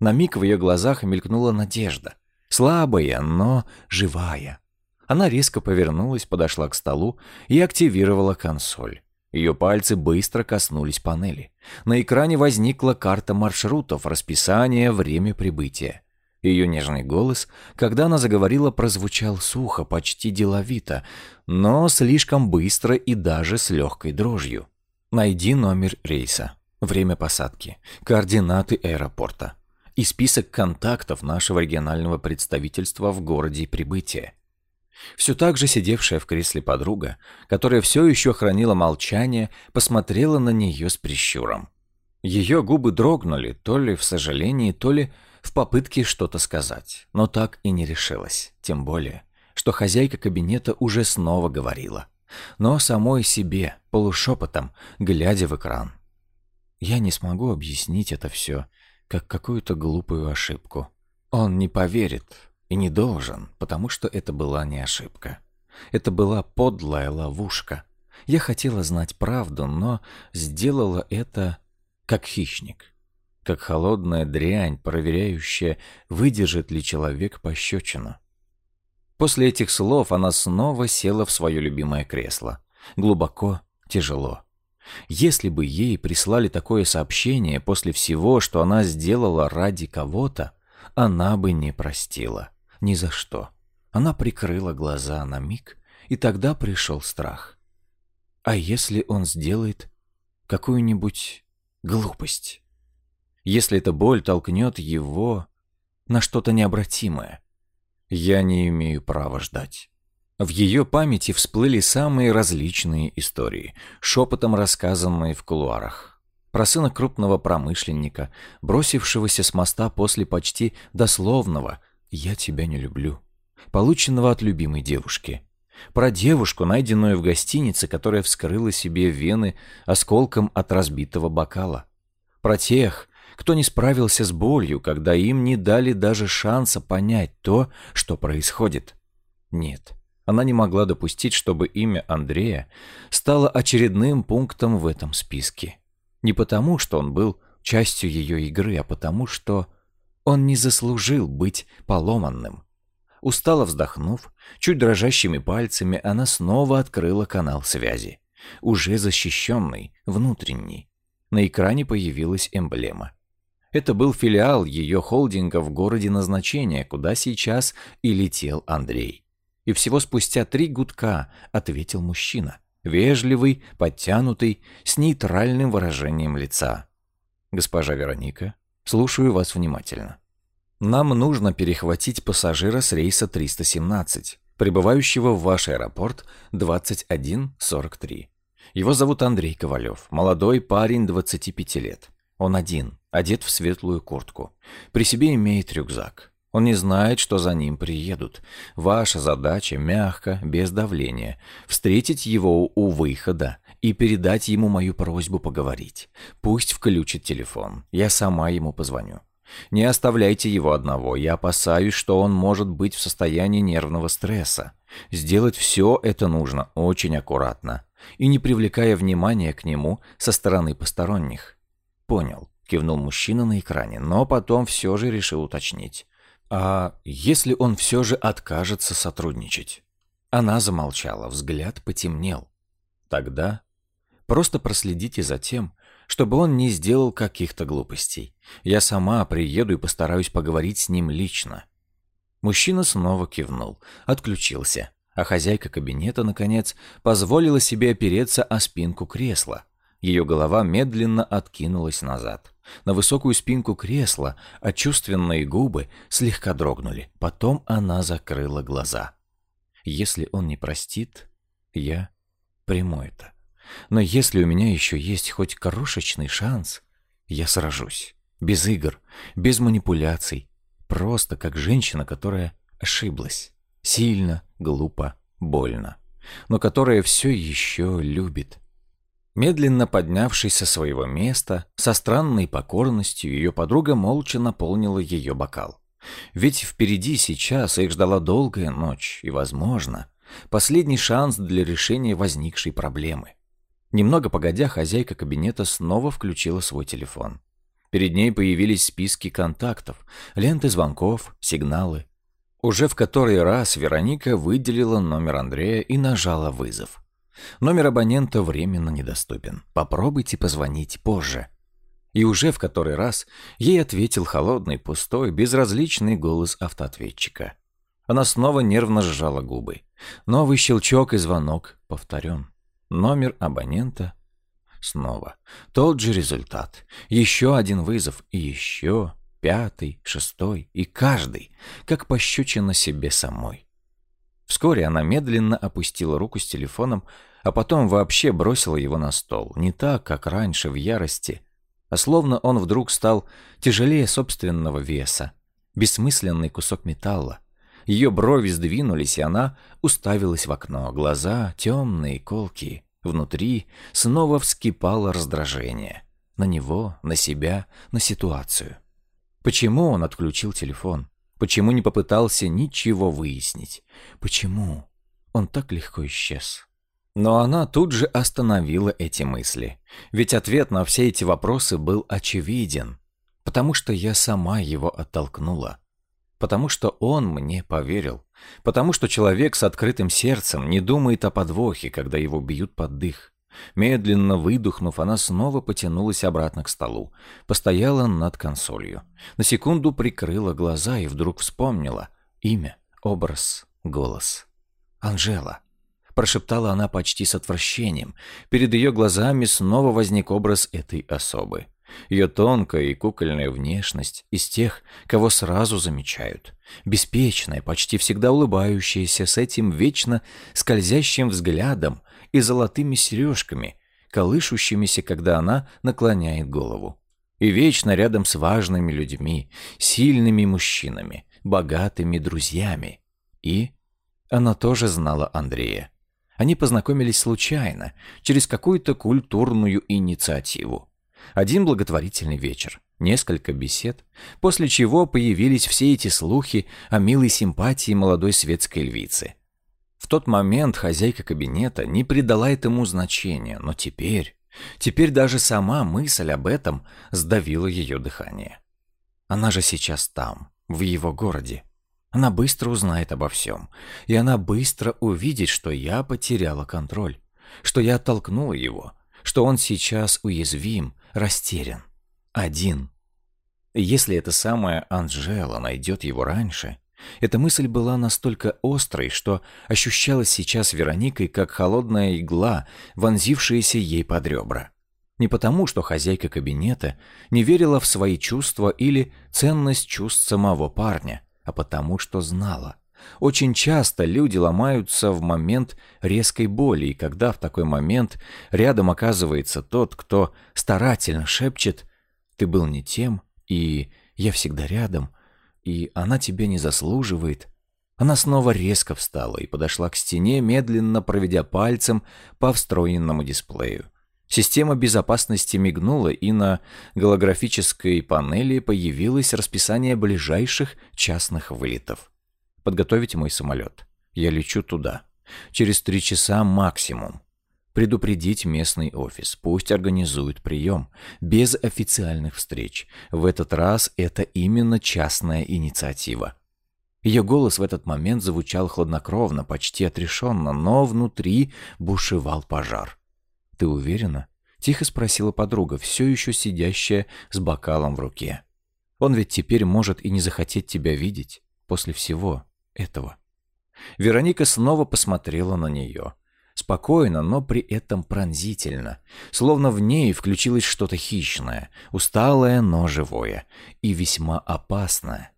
На миг в ее глазах мелькнула надежда. Слабая, но живая. Она резко повернулась, подошла к столу и активировала консоль. Ее пальцы быстро коснулись панели. На экране возникла карта маршрутов, расписание, время прибытия. Ее нежный голос, когда она заговорила, прозвучал сухо, почти деловито, но слишком быстро и даже с легкой дрожью. Найди номер рейса, время посадки, координаты аэропорта и список контактов нашего регионального представительства в городе прибытия. Все так же сидевшая в кресле подруга, которая все еще хранила молчание, посмотрела на нее с прищуром. Ее губы дрогнули, то ли в сожалении, то ли в попытке что-то сказать, но так и не решилась, тем более, что хозяйка кабинета уже снова говорила, но самой себе, полушепотом, глядя в экран. Я не смогу объяснить это все, как какую-то глупую ошибку. Он не поверит, и не должен, потому что это была не ошибка. Это была подлая ловушка. Я хотела знать правду, но сделала это как хищник. Как холодная дрянь, проверяющая, выдержит ли человек пощечину. После этих слов она снова села в свое любимое кресло. Глубоко, тяжело. Если бы ей прислали такое сообщение после всего, что она сделала ради кого-то, она бы не простила. Ни за что. Она прикрыла глаза на миг, и тогда пришел страх. А если он сделает какую-нибудь глупость? Если эта боль толкнет его на что-то необратимое? Я не имею права ждать. В ее памяти всплыли самые различные истории, шепотом рассказанные в кулуарах. Про сына крупного промышленника, бросившегося с моста после почти дословного «Я тебя не люблю», полученного от любимой девушки. Про девушку, найденную в гостинице, которая вскрыла себе вены осколком от разбитого бокала. Про тех, кто не справился с болью, когда им не дали даже шанса понять то, что происходит. Нет, она не могла допустить, чтобы имя Андрея стало очередным пунктом в этом списке. Не потому, что он был частью ее игры, а потому, что он не заслужил быть поломанным. Устало вздохнув, чуть дрожащими пальцами она снова открыла канал связи. Уже защищенный, внутренний. На экране появилась эмблема. Это был филиал ее холдинга в городе назначения, куда сейчас и летел Андрей. И всего спустя три гудка ответил мужчина. Вежливый, подтянутый, с нейтральным выражением лица. «Госпожа Вероника, Слушаю вас внимательно. Нам нужно перехватить пассажира с рейса 317, прибывающего в ваш аэропорт 2143. Его зовут Андрей Ковалев, молодой парень 25 лет. Он один, одет в светлую куртку. При себе имеет рюкзак. Он не знает, что за ним приедут. Ваша задача мягко, без давления, встретить его у выхода и передать ему мою просьбу поговорить. Пусть включит телефон, я сама ему позвоню. Не оставляйте его одного, я опасаюсь, что он может быть в состоянии нервного стресса. Сделать все это нужно очень аккуратно и не привлекая внимания к нему со стороны посторонних. «Понял», — кивнул мужчина на экране, но потом все же решил уточнить. «А если он все же откажется сотрудничать?» Она замолчала, взгляд потемнел. Тогда Просто проследите за тем, чтобы он не сделал каких-то глупостей. Я сама приеду и постараюсь поговорить с ним лично». Мужчина снова кивнул, отключился, а хозяйка кабинета, наконец, позволила себе опереться о спинку кресла. Ее голова медленно откинулась назад. На высокую спинку кресла, а чувственные губы слегка дрогнули. Потом она закрыла глаза. «Если он не простит, я приму это». Но если у меня еще есть хоть крошечный шанс, я сражусь. Без игр, без манипуляций. Просто как женщина, которая ошиблась. Сильно, глупо, больно. Но которая все еще любит. Медленно поднявшись со своего места, со странной покорностью, ее подруга молча наполнила ее бокал. Ведь впереди сейчас их ждала долгая ночь и, возможно, последний шанс для решения возникшей проблемы. Немного погодя, хозяйка кабинета снова включила свой телефон. Перед ней появились списки контактов, ленты звонков, сигналы. Уже в который раз Вероника выделила номер Андрея и нажала вызов. Номер абонента временно недоступен. Попробуйте позвонить позже. И уже в который раз ей ответил холодный, пустой, безразличный голос автоответчика. Она снова нервно сжала губы. Новый щелчок и звонок повторен. Номер абонента снова. Тот же результат. Еще один вызов. И еще пятый, шестой. И каждый, как пощечина себе самой. Вскоре она медленно опустила руку с телефоном, а потом вообще бросила его на стол. Не так, как раньше, в ярости, а словно он вдруг стал тяжелее собственного веса. Бессмысленный кусок металла. Ее брови сдвинулись, и она уставилась в окно. Глаза темные, колкие. Внутри снова вскипало раздражение. На него, на себя, на ситуацию. Почему он отключил телефон? Почему не попытался ничего выяснить? Почему он так легко исчез? Но она тут же остановила эти мысли. Ведь ответ на все эти вопросы был очевиден. Потому что я сама его оттолкнула. Потому что он мне поверил. Потому что человек с открытым сердцем не думает о подвохе, когда его бьют под дых. Медленно выдохнув, она снова потянулась обратно к столу. Постояла над консолью. На секунду прикрыла глаза и вдруг вспомнила. Имя, образ, голос. «Анжела», — прошептала она почти с отвращением. Перед ее глазами снова возник образ этой особы. Ее тонкая и кукольная внешность из тех, кого сразу замечают. Беспечная, почти всегда улыбающаяся, с этим вечно скользящим взглядом и золотыми сережками, колышущимися, когда она наклоняет голову. И вечно рядом с важными людьми, сильными мужчинами, богатыми друзьями. И она тоже знала Андрея. Они познакомились случайно, через какую-то культурную инициативу. Один благотворительный вечер, несколько бесед, после чего появились все эти слухи о милой симпатии молодой светской львицы. В тот момент хозяйка кабинета не придала этому значения, но теперь, теперь даже сама мысль об этом сдавила ее дыхание. Она же сейчас там, в его городе. Она быстро узнает обо всем, и она быстро увидит, что я потеряла контроль, что я оттолкнула его, что он сейчас уязвим, растерян, один. Если эта самая Анжела найдет его раньше, эта мысль была настолько острой, что ощущалась сейчас Вероникой как холодная игла, вонзившаяся ей под ребра. Не потому, что хозяйка кабинета не верила в свои чувства или ценность чувств самого парня, а потому, что знала. Очень часто люди ломаются в момент резкой боли, и когда в такой момент рядом оказывается тот, кто старательно шепчет «ты был не тем», и «я всегда рядом», и «она тебя не заслуживает», она снова резко встала и подошла к стене, медленно проведя пальцем по встроенному дисплею. Система безопасности мигнула, и на голографической панели появилось расписание ближайших частных вылетов. Подготовить мой самолет. Я лечу туда. Через три часа максимум. Предупредить местный офис. Пусть организуют прием. Без официальных встреч. В этот раз это именно частная инициатива. Ее голос в этот момент звучал хладнокровно, почти отрешенно, но внутри бушевал пожар. «Ты уверена?» — тихо спросила подруга, все еще сидящая с бокалом в руке. «Он ведь теперь может и не захотеть тебя видеть после всего этого. Вероника снова посмотрела на нее. Спокойно, но при этом пронзительно. Словно в ней включилось что-то хищное, усталое, но живое. И весьма опасное.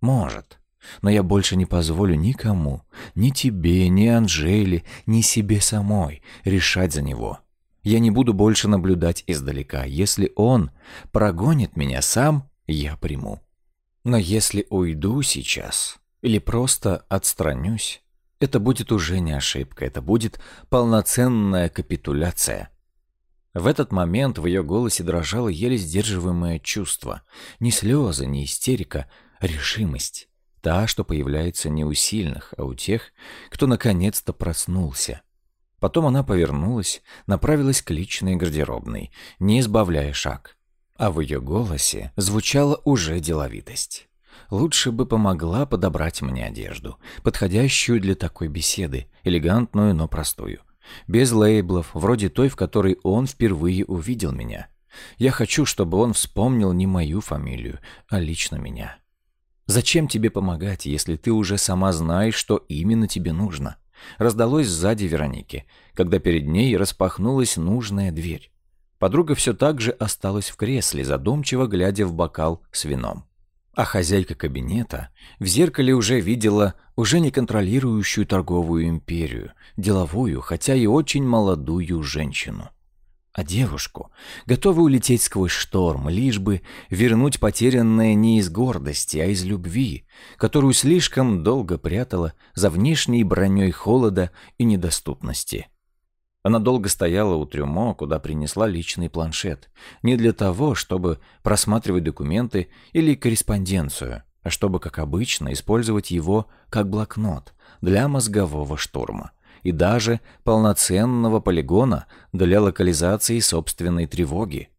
Может. Но я больше не позволю никому, ни тебе, ни Анжеле, ни себе самой, решать за него. Я не буду больше наблюдать издалека. Если он прогонит меня сам, я приму. Но если уйду сейчас, или просто отстранюсь, это будет уже не ошибка, это будет полноценная капитуляция. В этот момент в ее голосе дрожало еле сдерживаемое чувство. Не слезы, не истерика, а решимость. Та, что появляется не у сильных, а у тех, кто наконец-то проснулся. Потом она повернулась, направилась к личной гардеробной, не избавляя шаг. А в ее голосе звучала уже деловитость. Лучше бы помогла подобрать мне одежду, подходящую для такой беседы, элегантную, но простую. Без лейблов, вроде той, в которой он впервые увидел меня. Я хочу, чтобы он вспомнил не мою фамилию, а лично меня. Зачем тебе помогать, если ты уже сама знаешь, что именно тебе нужно? Раздалось сзади Вероники, когда перед ней распахнулась нужная дверь. Подруга все так же осталась в кресле, задумчиво глядя в бокал с вином. А хозяйка кабинета в зеркале уже видела уже не контролирующую торговую империю, деловую, хотя и очень молодую женщину а девушку, готовую улететь сквозь шторм, лишь бы вернуть потерянное не из гордости, а из любви, которую слишком долго прятала за внешней броней холода и недоступности. Она долго стояла у трюмо, куда принесла личный планшет, не для того, чтобы просматривать документы или корреспонденцию, а чтобы, как обычно, использовать его как блокнот для мозгового штурма и даже полноценного полигона для локализации собственной тревоги.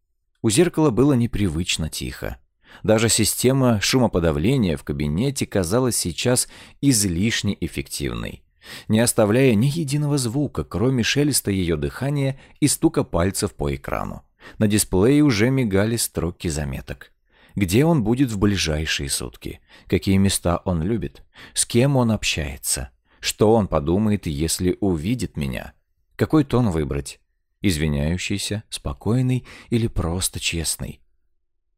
У зеркала было непривычно тихо. Даже система шумоподавления в кабинете казалась сейчас излишне эффективной, не оставляя ни единого звука, кроме шелеста ее дыхания и стука пальцев по экрану. На дисплее уже мигали строки заметок. Где он будет в ближайшие сутки? Какие места он любит? С кем он общается? Что он подумает, если увидит меня? Какой тон выбрать? Извиняющийся, спокойный или просто честный?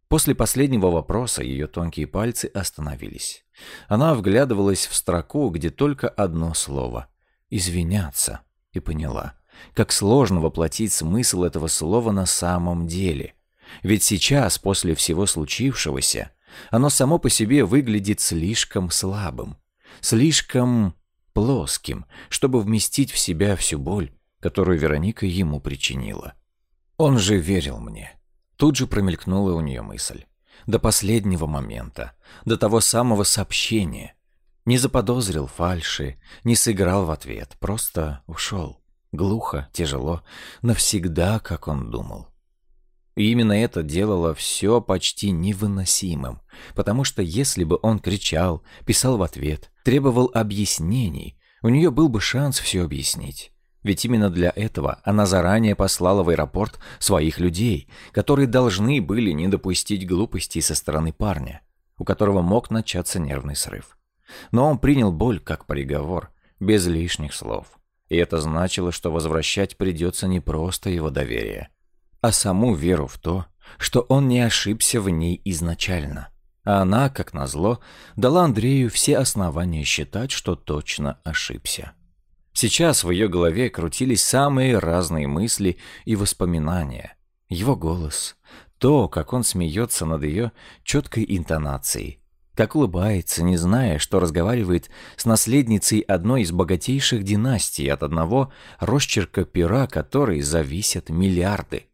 После последнего вопроса ее тонкие пальцы остановились. Она вглядывалась в строку, где только одно слово «извиняться» и поняла, как сложно воплотить смысл этого слова на самом деле. Ведь сейчас, после всего случившегося, оно само по себе выглядит слишком слабым, слишком плоским, чтобы вместить в себя всю боль, которую Вероника ему причинила. Он же верил мне. Тут же промелькнула у нее мысль. До последнего момента, до того самого сообщения. Не заподозрил фальши, не сыграл в ответ, просто ушел. Глухо, тяжело, навсегда, как он думал. И именно это делало все почти невыносимым, потому что если бы он кричал, писал в ответ, требовал объяснений, у нее был бы шанс все объяснить. Ведь именно для этого она заранее послала в аэропорт своих людей, которые должны были не допустить глупостей со стороны парня, у которого мог начаться нервный срыв. Но он принял боль как приговор, без лишних слов. И это значило, что возвращать придется не просто его доверие, а саму веру в то, что он не ошибся в ней изначально. А она, как назло, дала Андрею все основания считать, что точно ошибся. Сейчас в ее голове крутились самые разные мысли и воспоминания. Его голос, то, как он смеется над ее четкой интонацией, как улыбается, не зная, что разговаривает с наследницей одной из богатейших династий от одного росчерка пера, которой зависят миллиарды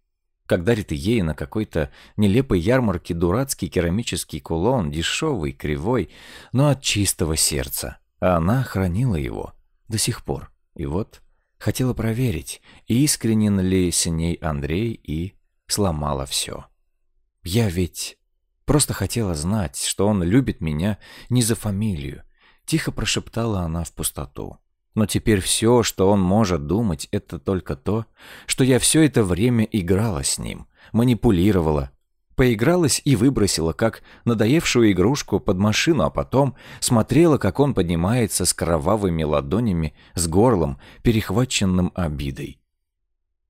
как дарит ей на какой-то нелепой ярмарке дурацкий керамический кулон, дешевый, кривой, но от чистого сердца. А она хранила его до сих пор. И вот хотела проверить, искренен ли с ней Андрей, и сломала все. Я ведь просто хотела знать, что он любит меня не за фамилию. Тихо прошептала она в пустоту. Но теперь все, что он может думать, это только то, что я все это время играла с ним, манипулировала, поигралась и выбросила, как надоевшую игрушку под машину, а потом смотрела, как он поднимается с кровавыми ладонями, с горлом, перехваченным обидой.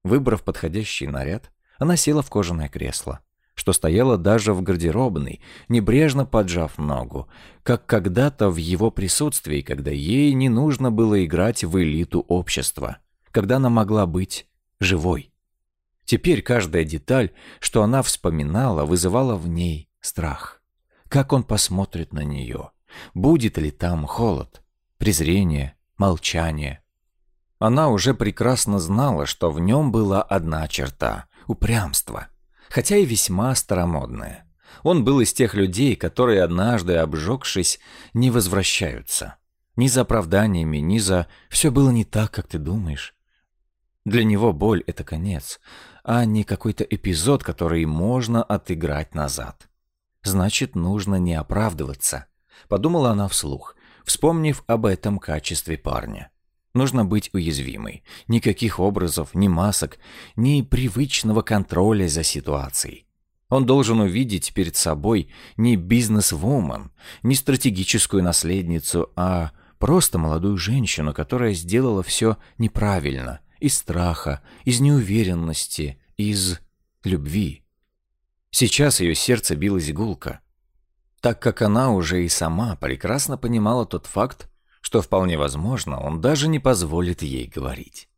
Выбрав подходящий наряд, она села в кожаное кресло что стояла даже в гардеробной, небрежно поджав ногу, как когда-то в его присутствии, когда ей не нужно было играть в элиту общества, когда она могла быть живой. Теперь каждая деталь, что она вспоминала, вызывала в ней страх. Как он посмотрит на нее? Будет ли там холод, презрение, молчание? Она уже прекрасно знала, что в нем была одна черта — упрямство — хотя и весьма старомодное. Он был из тех людей, которые, однажды обжегшись, не возвращаются. Ни за оправданиями, ни за «все было не так, как ты думаешь». Для него боль — это конец, а не какой-то эпизод, который можно отыграть назад. Значит, нужно не оправдываться, подумала она вслух, вспомнив об этом качестве парня. Нужно быть уязвимой. Никаких образов, ни масок, ни привычного контроля за ситуацией. Он должен увидеть перед собой не бизнес-вумен, не стратегическую наследницу, а просто молодую женщину, которая сделала все неправильно, из страха, из неуверенности, из любви. Сейчас ее сердце билось гулко, так как она уже и сама прекрасно понимала тот факт, что вполне возможно, он даже не позволит ей говорить.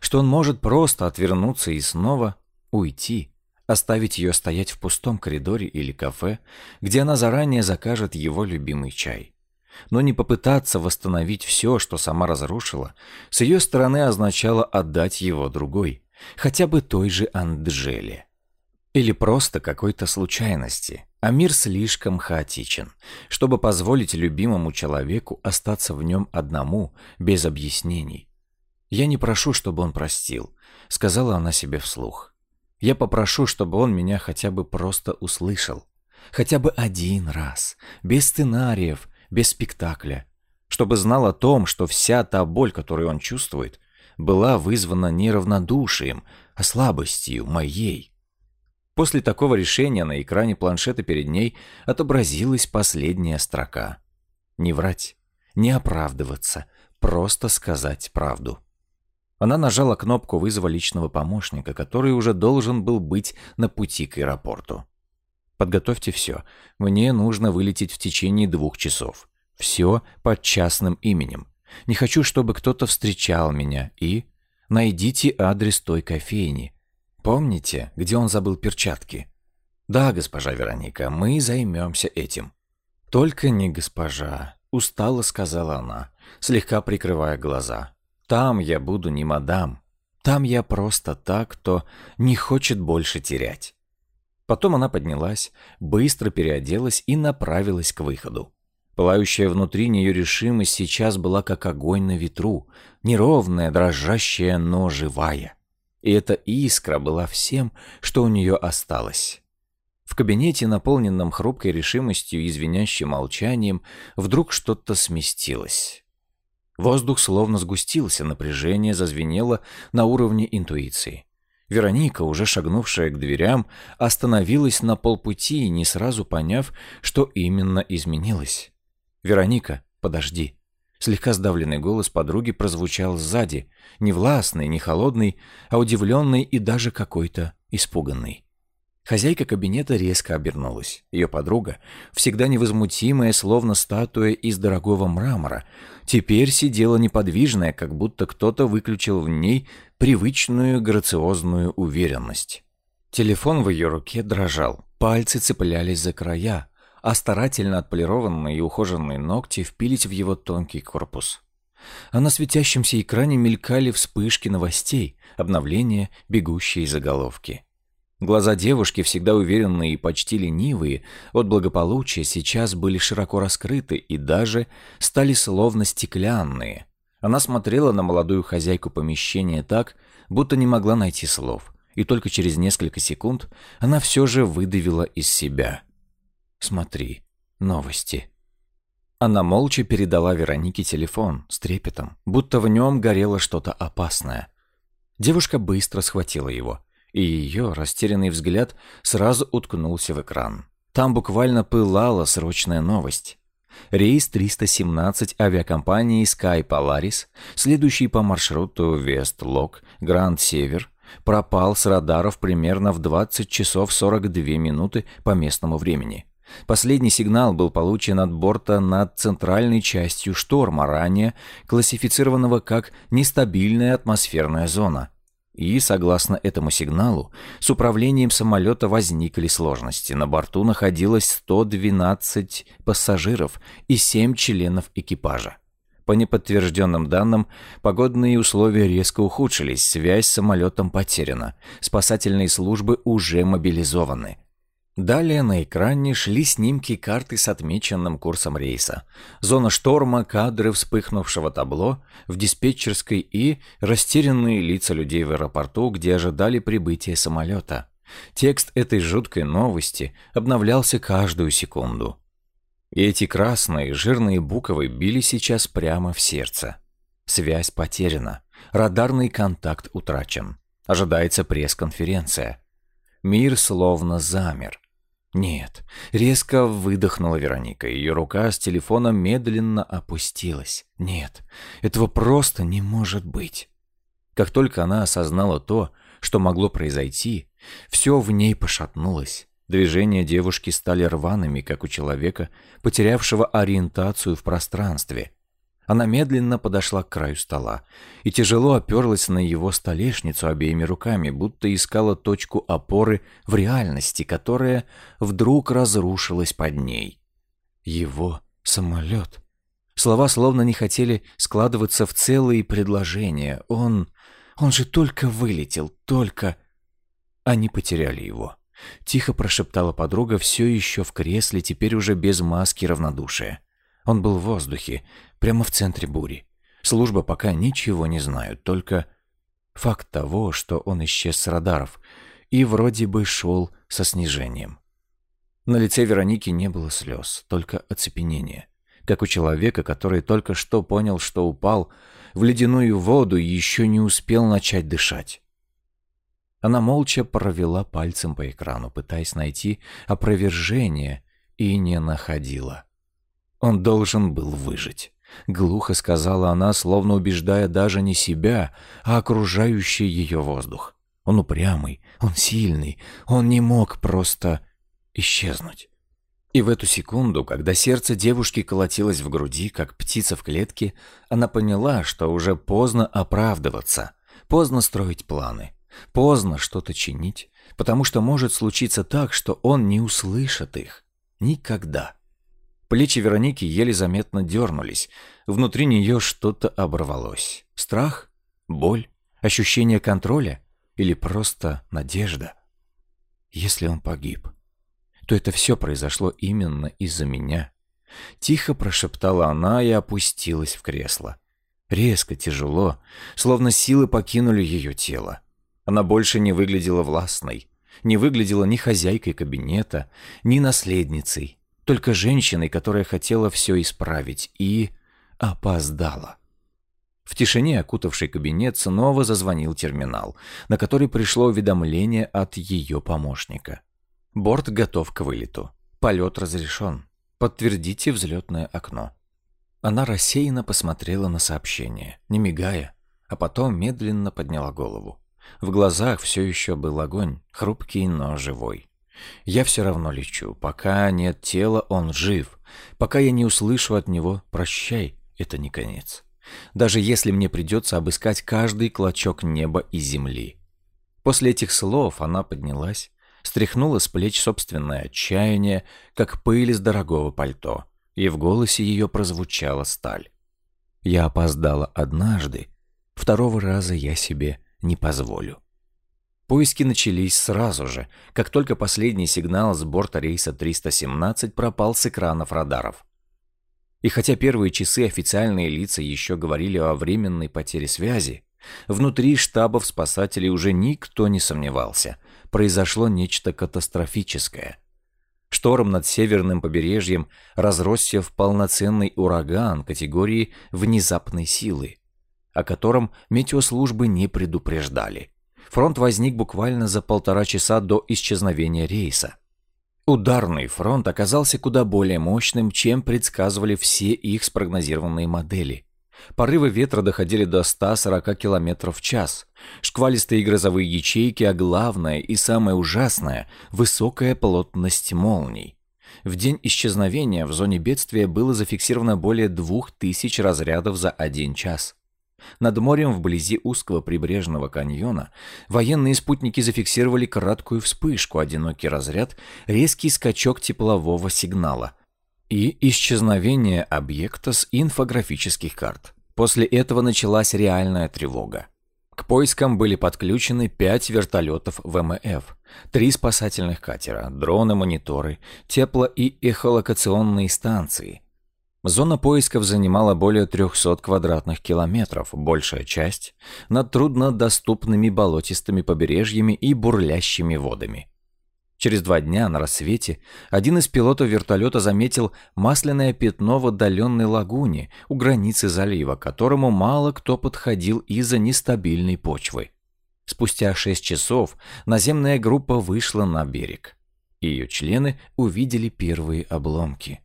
Что он может просто отвернуться и снова уйти, оставить ее стоять в пустом коридоре или кафе, где она заранее закажет его любимый чай. Но не попытаться восстановить все, что сама разрушила, с ее стороны означало отдать его другой, хотя бы той же Анджеле. Или просто какой-то случайности, а мир слишком хаотичен, чтобы позволить любимому человеку остаться в нем одному, без объяснений. «Я не прошу, чтобы он простил», — сказала она себе вслух. «Я попрошу, чтобы он меня хотя бы просто услышал. Хотя бы один раз, без сценариев, без спектакля. Чтобы знал о том, что вся та боль, которую он чувствует, была вызвана не равнодушием, а слабостью моей». После такого решения на экране планшета перед ней отобразилась последняя строка. Не врать, не оправдываться, просто сказать правду. Она нажала кнопку вызова личного помощника, который уже должен был быть на пути к аэропорту. «Подготовьте все. Мне нужно вылететь в течение двух часов. Все под частным именем. Не хочу, чтобы кто-то встречал меня. И найдите адрес той кофейни. Помните, где он забыл перчатки? Да, госпожа Вероника, мы займемся этим. Только не госпожа, устало сказала она, слегка прикрывая глаза. Там я буду не мадам. Там я просто так, кто не хочет больше терять. Потом она поднялась, быстро переоделась и направилась к выходу. Пылающая внутри нее решимость сейчас была как огонь на ветру, неровная, дрожащая, но живая. И эта искра была всем, что у нее осталось. В кабинете, наполненном хрупкой решимостью и звенящим молчанием, вдруг что-то сместилось. Воздух словно сгустился, напряжение зазвенело на уровне интуиции. Вероника, уже шагнувшая к дверям, остановилась на полпути, не сразу поняв, что именно изменилось. «Вероника, подожди». Слегка сдавленный голос подруги прозвучал сзади, не властный, не холодный, а удивленный и даже какой-то испуганный. Хозяйка кабинета резко обернулась. Ее подруга, всегда невозмутимая, словно статуя из дорогого мрамора, теперь сидела неподвижная, как будто кто-то выключил в ней привычную грациозную уверенность. Телефон в ее руке дрожал, пальцы цеплялись за края, а старательно отполированные и ухоженные ногти впились в его тонкий корпус. А на светящемся экране мелькали вспышки новостей, обновления, бегущие заголовки. Глаза девушки, всегда уверенные и почти ленивые, от благополучия сейчас были широко раскрыты и даже стали словно стеклянные. Она смотрела на молодую хозяйку помещения так, будто не могла найти слов, и только через несколько секунд она все же выдавила из себя – Смотри, новости». Она молча передала Веронике телефон с трепетом, будто в нем горело что-то опасное. Девушка быстро схватила его, и ее растерянный взгляд сразу уткнулся в экран. Там буквально пылала срочная новость. Рейс 317 авиакомпании Sky Polaris, следующий по маршруту Вест-Лок, Гранд-Север, пропал с радаров примерно в 20 часов 42 минуты по местному времени. Последний сигнал был получен от борта над центральной частью шторма, ранее классифицированного как нестабильная атмосферная зона. И, согласно этому сигналу, с управлением самолета возникли сложности. На борту находилось 112 пассажиров и 7 членов экипажа. По неподтвержденным данным, погодные условия резко ухудшились, связь с самолетом потеряна, спасательные службы уже мобилизованы. Далее на экране шли снимки карты с отмеченным курсом рейса, зона шторма, кадры вспыхнувшего табло в диспетчерской и растерянные лица людей в аэропорту, где ожидали прибытия самолета. Текст этой жуткой новости обновлялся каждую секунду. И эти красные жирные буквы били сейчас прямо в сердце. Связь потеряна, радарный контакт утрачен. Ожидается пресс-конференция. Мир словно замер. Нет, резко выдохнула Вероника. Ее рука с телефоном медленно опустилась. Нет, этого просто не может быть. Как только она осознала то, что могло произойти, все в ней пошатнулось. Движения девушки стали рваными, как у человека, потерявшего ориентацию в пространстве. Она медленно подошла к краю стола и тяжело оперлась на его столешницу обеими руками, будто искала точку опоры в реальности, которая вдруг разрушилась под ней. Его самолет. Слова словно не хотели складываться в целые предложения. Он... он же только вылетел, только... Они потеряли его. Тихо прошептала подруга, все еще в кресле, теперь уже без маски равнодушия. Он был в воздухе, прямо в центре бури. Служба пока ничего не знают, только факт того, что он исчез с радаров и вроде бы шел со снижением. На лице Вероники не было слез, только оцепенение, как у человека, который только что понял, что упал в ледяную воду и еще не успел начать дышать. Она молча провела пальцем по экрану, пытаясь найти опровержение, и не находила. Он должен был выжить. Глухо сказала она, словно убеждая даже не себя, а окружающий ее воздух. Он упрямый, он сильный, он не мог просто исчезнуть. И в эту секунду, когда сердце девушки колотилось в груди, как птица в клетке, она поняла, что уже поздно оправдываться, поздно строить планы, поздно что-то чинить, потому что может случиться так, что он не услышит их. Никогда. Плечи Вероники еле заметно дернулись. Внутри нее что-то оборвалось. Страх? Боль? Ощущение контроля? Или просто надежда? Если он погиб, то это все произошло именно из-за меня. Тихо прошептала она и опустилась в кресло. Резко, тяжело, словно силы покинули ее тело. Она больше не выглядела властной, не выглядела ни хозяйкой кабинета, ни наследницей, только женщиной, которая хотела все исправить и опоздала. В тишине, окутавший кабинет, снова зазвонил терминал, на который пришло уведомление от ее помощника. Борт готов к вылету. Полет разрешен. Подтвердите взлетное окно. Она рассеянно посмотрела на сообщение, не мигая, а потом медленно подняла голову. В глазах все еще был огонь, хрупкий, но живой. Я все равно лечу. Пока нет тела, он жив. Пока я не услышу от него «прощай», это не конец. Даже если мне придется обыскать каждый клочок неба и земли. После этих слов она поднялась, стряхнула с плеч собственное отчаяние, как пыль из дорогого пальто, и в голосе ее прозвучала сталь. Я опоздала однажды, второго раза я себе не позволю. Поиски начались сразу же, как только последний сигнал с борта рейса 317 пропал с экранов радаров. И хотя первые часы официальные лица еще говорили о временной потере связи, внутри штабов спасателей уже никто не сомневался. Произошло нечто катастрофическое. Шторм над северным побережьем разросся в полноценный ураган категории внезапной силы, о котором метеослужбы не предупреждали. Фронт возник буквально за полтора часа до исчезновения рейса. Ударный фронт оказался куда более мощным, чем предсказывали все их спрогнозированные модели. Порывы ветра доходили до 140 км в час. Шквалистые грозовые ячейки, а главное и самое ужасное – высокая плотность молний. В день исчезновения в зоне бедствия было зафиксировано более 2000 разрядов за один час. Над морем вблизи узкого прибрежного каньона военные спутники зафиксировали краткую вспышку, одинокий разряд, резкий скачок теплового сигнала и исчезновение объекта с инфографических карт. После этого началась реальная тревога. К поискам были подключены пять вертолетов ВМФ, три спасательных катера, дроны-мониторы, тепло- и эхолокационные станции. Зона поисков занимала более 300 квадратных километров, большая часть над труднодоступными болотистыми побережьями и бурлящими водами. Через два дня на рассвете один из пилотов вертолета заметил масляное пятно в отдаленной лагуне у границы залива, к которому мало кто подходил из-за нестабильной почвы. Спустя шесть часов наземная группа вышла на берег. Ее члены увидели первые обломки.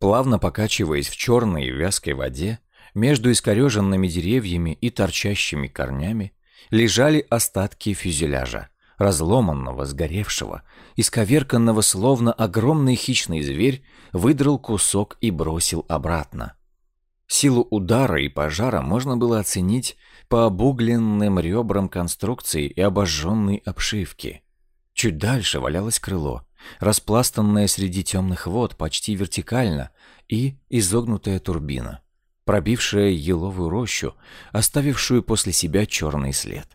Плавно покачиваясь в черной и вязкой воде, между искореженными деревьями и торчащими корнями, лежали остатки фюзеляжа разломанного, сгоревшего, исковерканного, словно огромный хищный зверь, выдрал кусок и бросил обратно. Силу удара и пожара можно было оценить по обугленным ребрам конструкции и обожженной обшивки. Чуть дальше валялось крыло, распластанное среди темных вод почти вертикально, и изогнутая турбина, пробившая еловую рощу, оставившую после себя черный след.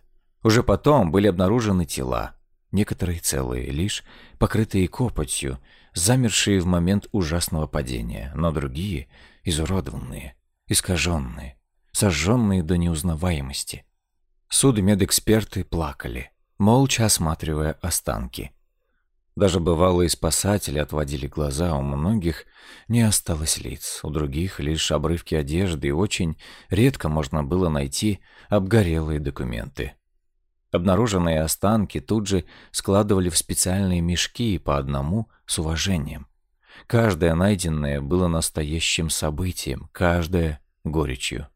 Уже потом были обнаружены тела, некоторые целые, лишь покрытые копотью, замершие в момент ужасного падения, но другие изуродованные, искаженные, сожженные до неузнаваемости. Судмедэксперты плакали, молча осматривая останки. Даже бывалые спасатели отводили глаза, у многих не осталось лиц, у других лишь обрывки одежды, и очень редко можно было найти обгорелые документы. Обнаруженные останки тут же складывали в специальные мешки по одному с уважением. Каждое найденное было настоящим событием, каждое — горечью.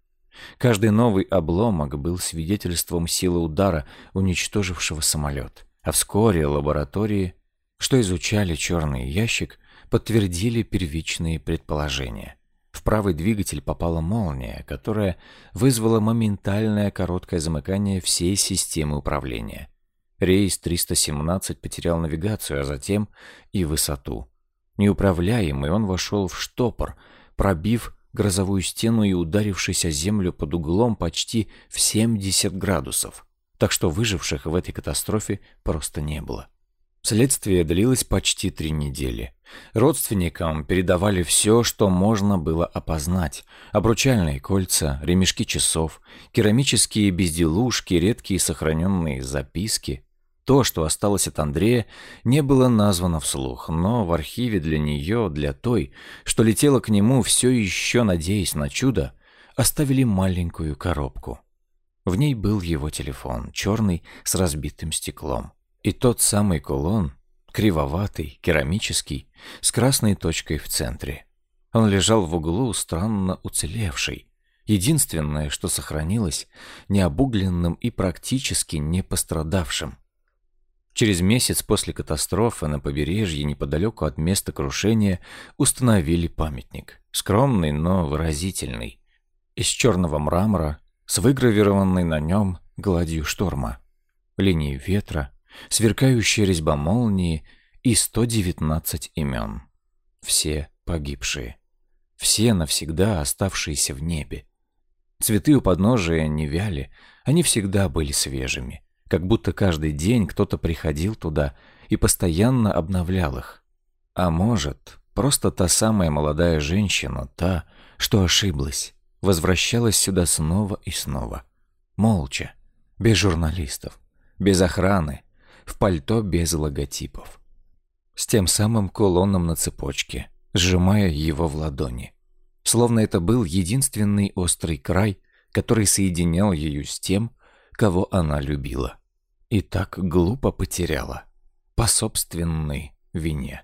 Каждый новый обломок был свидетельством силы удара, уничтожившего самолет. А вскоре лаборатории, что изучали черный ящик, подтвердили первичные предположения. В правый двигатель попала молния, которая вызвала моментальное короткое замыкание всей системы управления. Рейс 317 потерял навигацию, а затем и высоту. Неуправляемый он вошел в штопор, пробив грозовую стену и ударившись о землю под углом почти в 70 градусов. Так что выживших в этой катастрофе просто не было. Следствие длилось почти три недели. Родственникам передавали все, что можно было опознать. Обручальные кольца, ремешки часов, керамические безделушки, редкие сохраненные записки. То, что осталось от Андрея, не было названо вслух, но в архиве для нее, для той, что летела к нему, все еще надеясь на чудо, оставили маленькую коробку. В ней был его телефон, черный, с разбитым стеклом. И тот самый кулон, кривоватый, керамический, с красной точкой в центре. Он лежал в углу, странно уцелевший. Единственное, что сохранилось, необугленным и практически не пострадавшим. Через месяц после катастрофы на побережье неподалеку от места крушения установили памятник. Скромный, но выразительный. Из черного мрамора, с выгравированной на нем гладью шторма. Линии ветра, сверкающая резьба молнии и 119 имен. Все погибшие. Все навсегда оставшиеся в небе. Цветы у подножия не вяли, они всегда были свежими, как будто каждый день кто-то приходил туда и постоянно обновлял их. А может, просто та самая молодая женщина, та, что ошиблась, возвращалась сюда снова и снова. Молча, без журналистов, без охраны, в пальто без логотипов. С тем самым кулоном на цепочке, сжимая его в ладони. Словно это был единственный острый край, который соединял ее с тем, кого она любила. И так глупо потеряла. По собственной вине.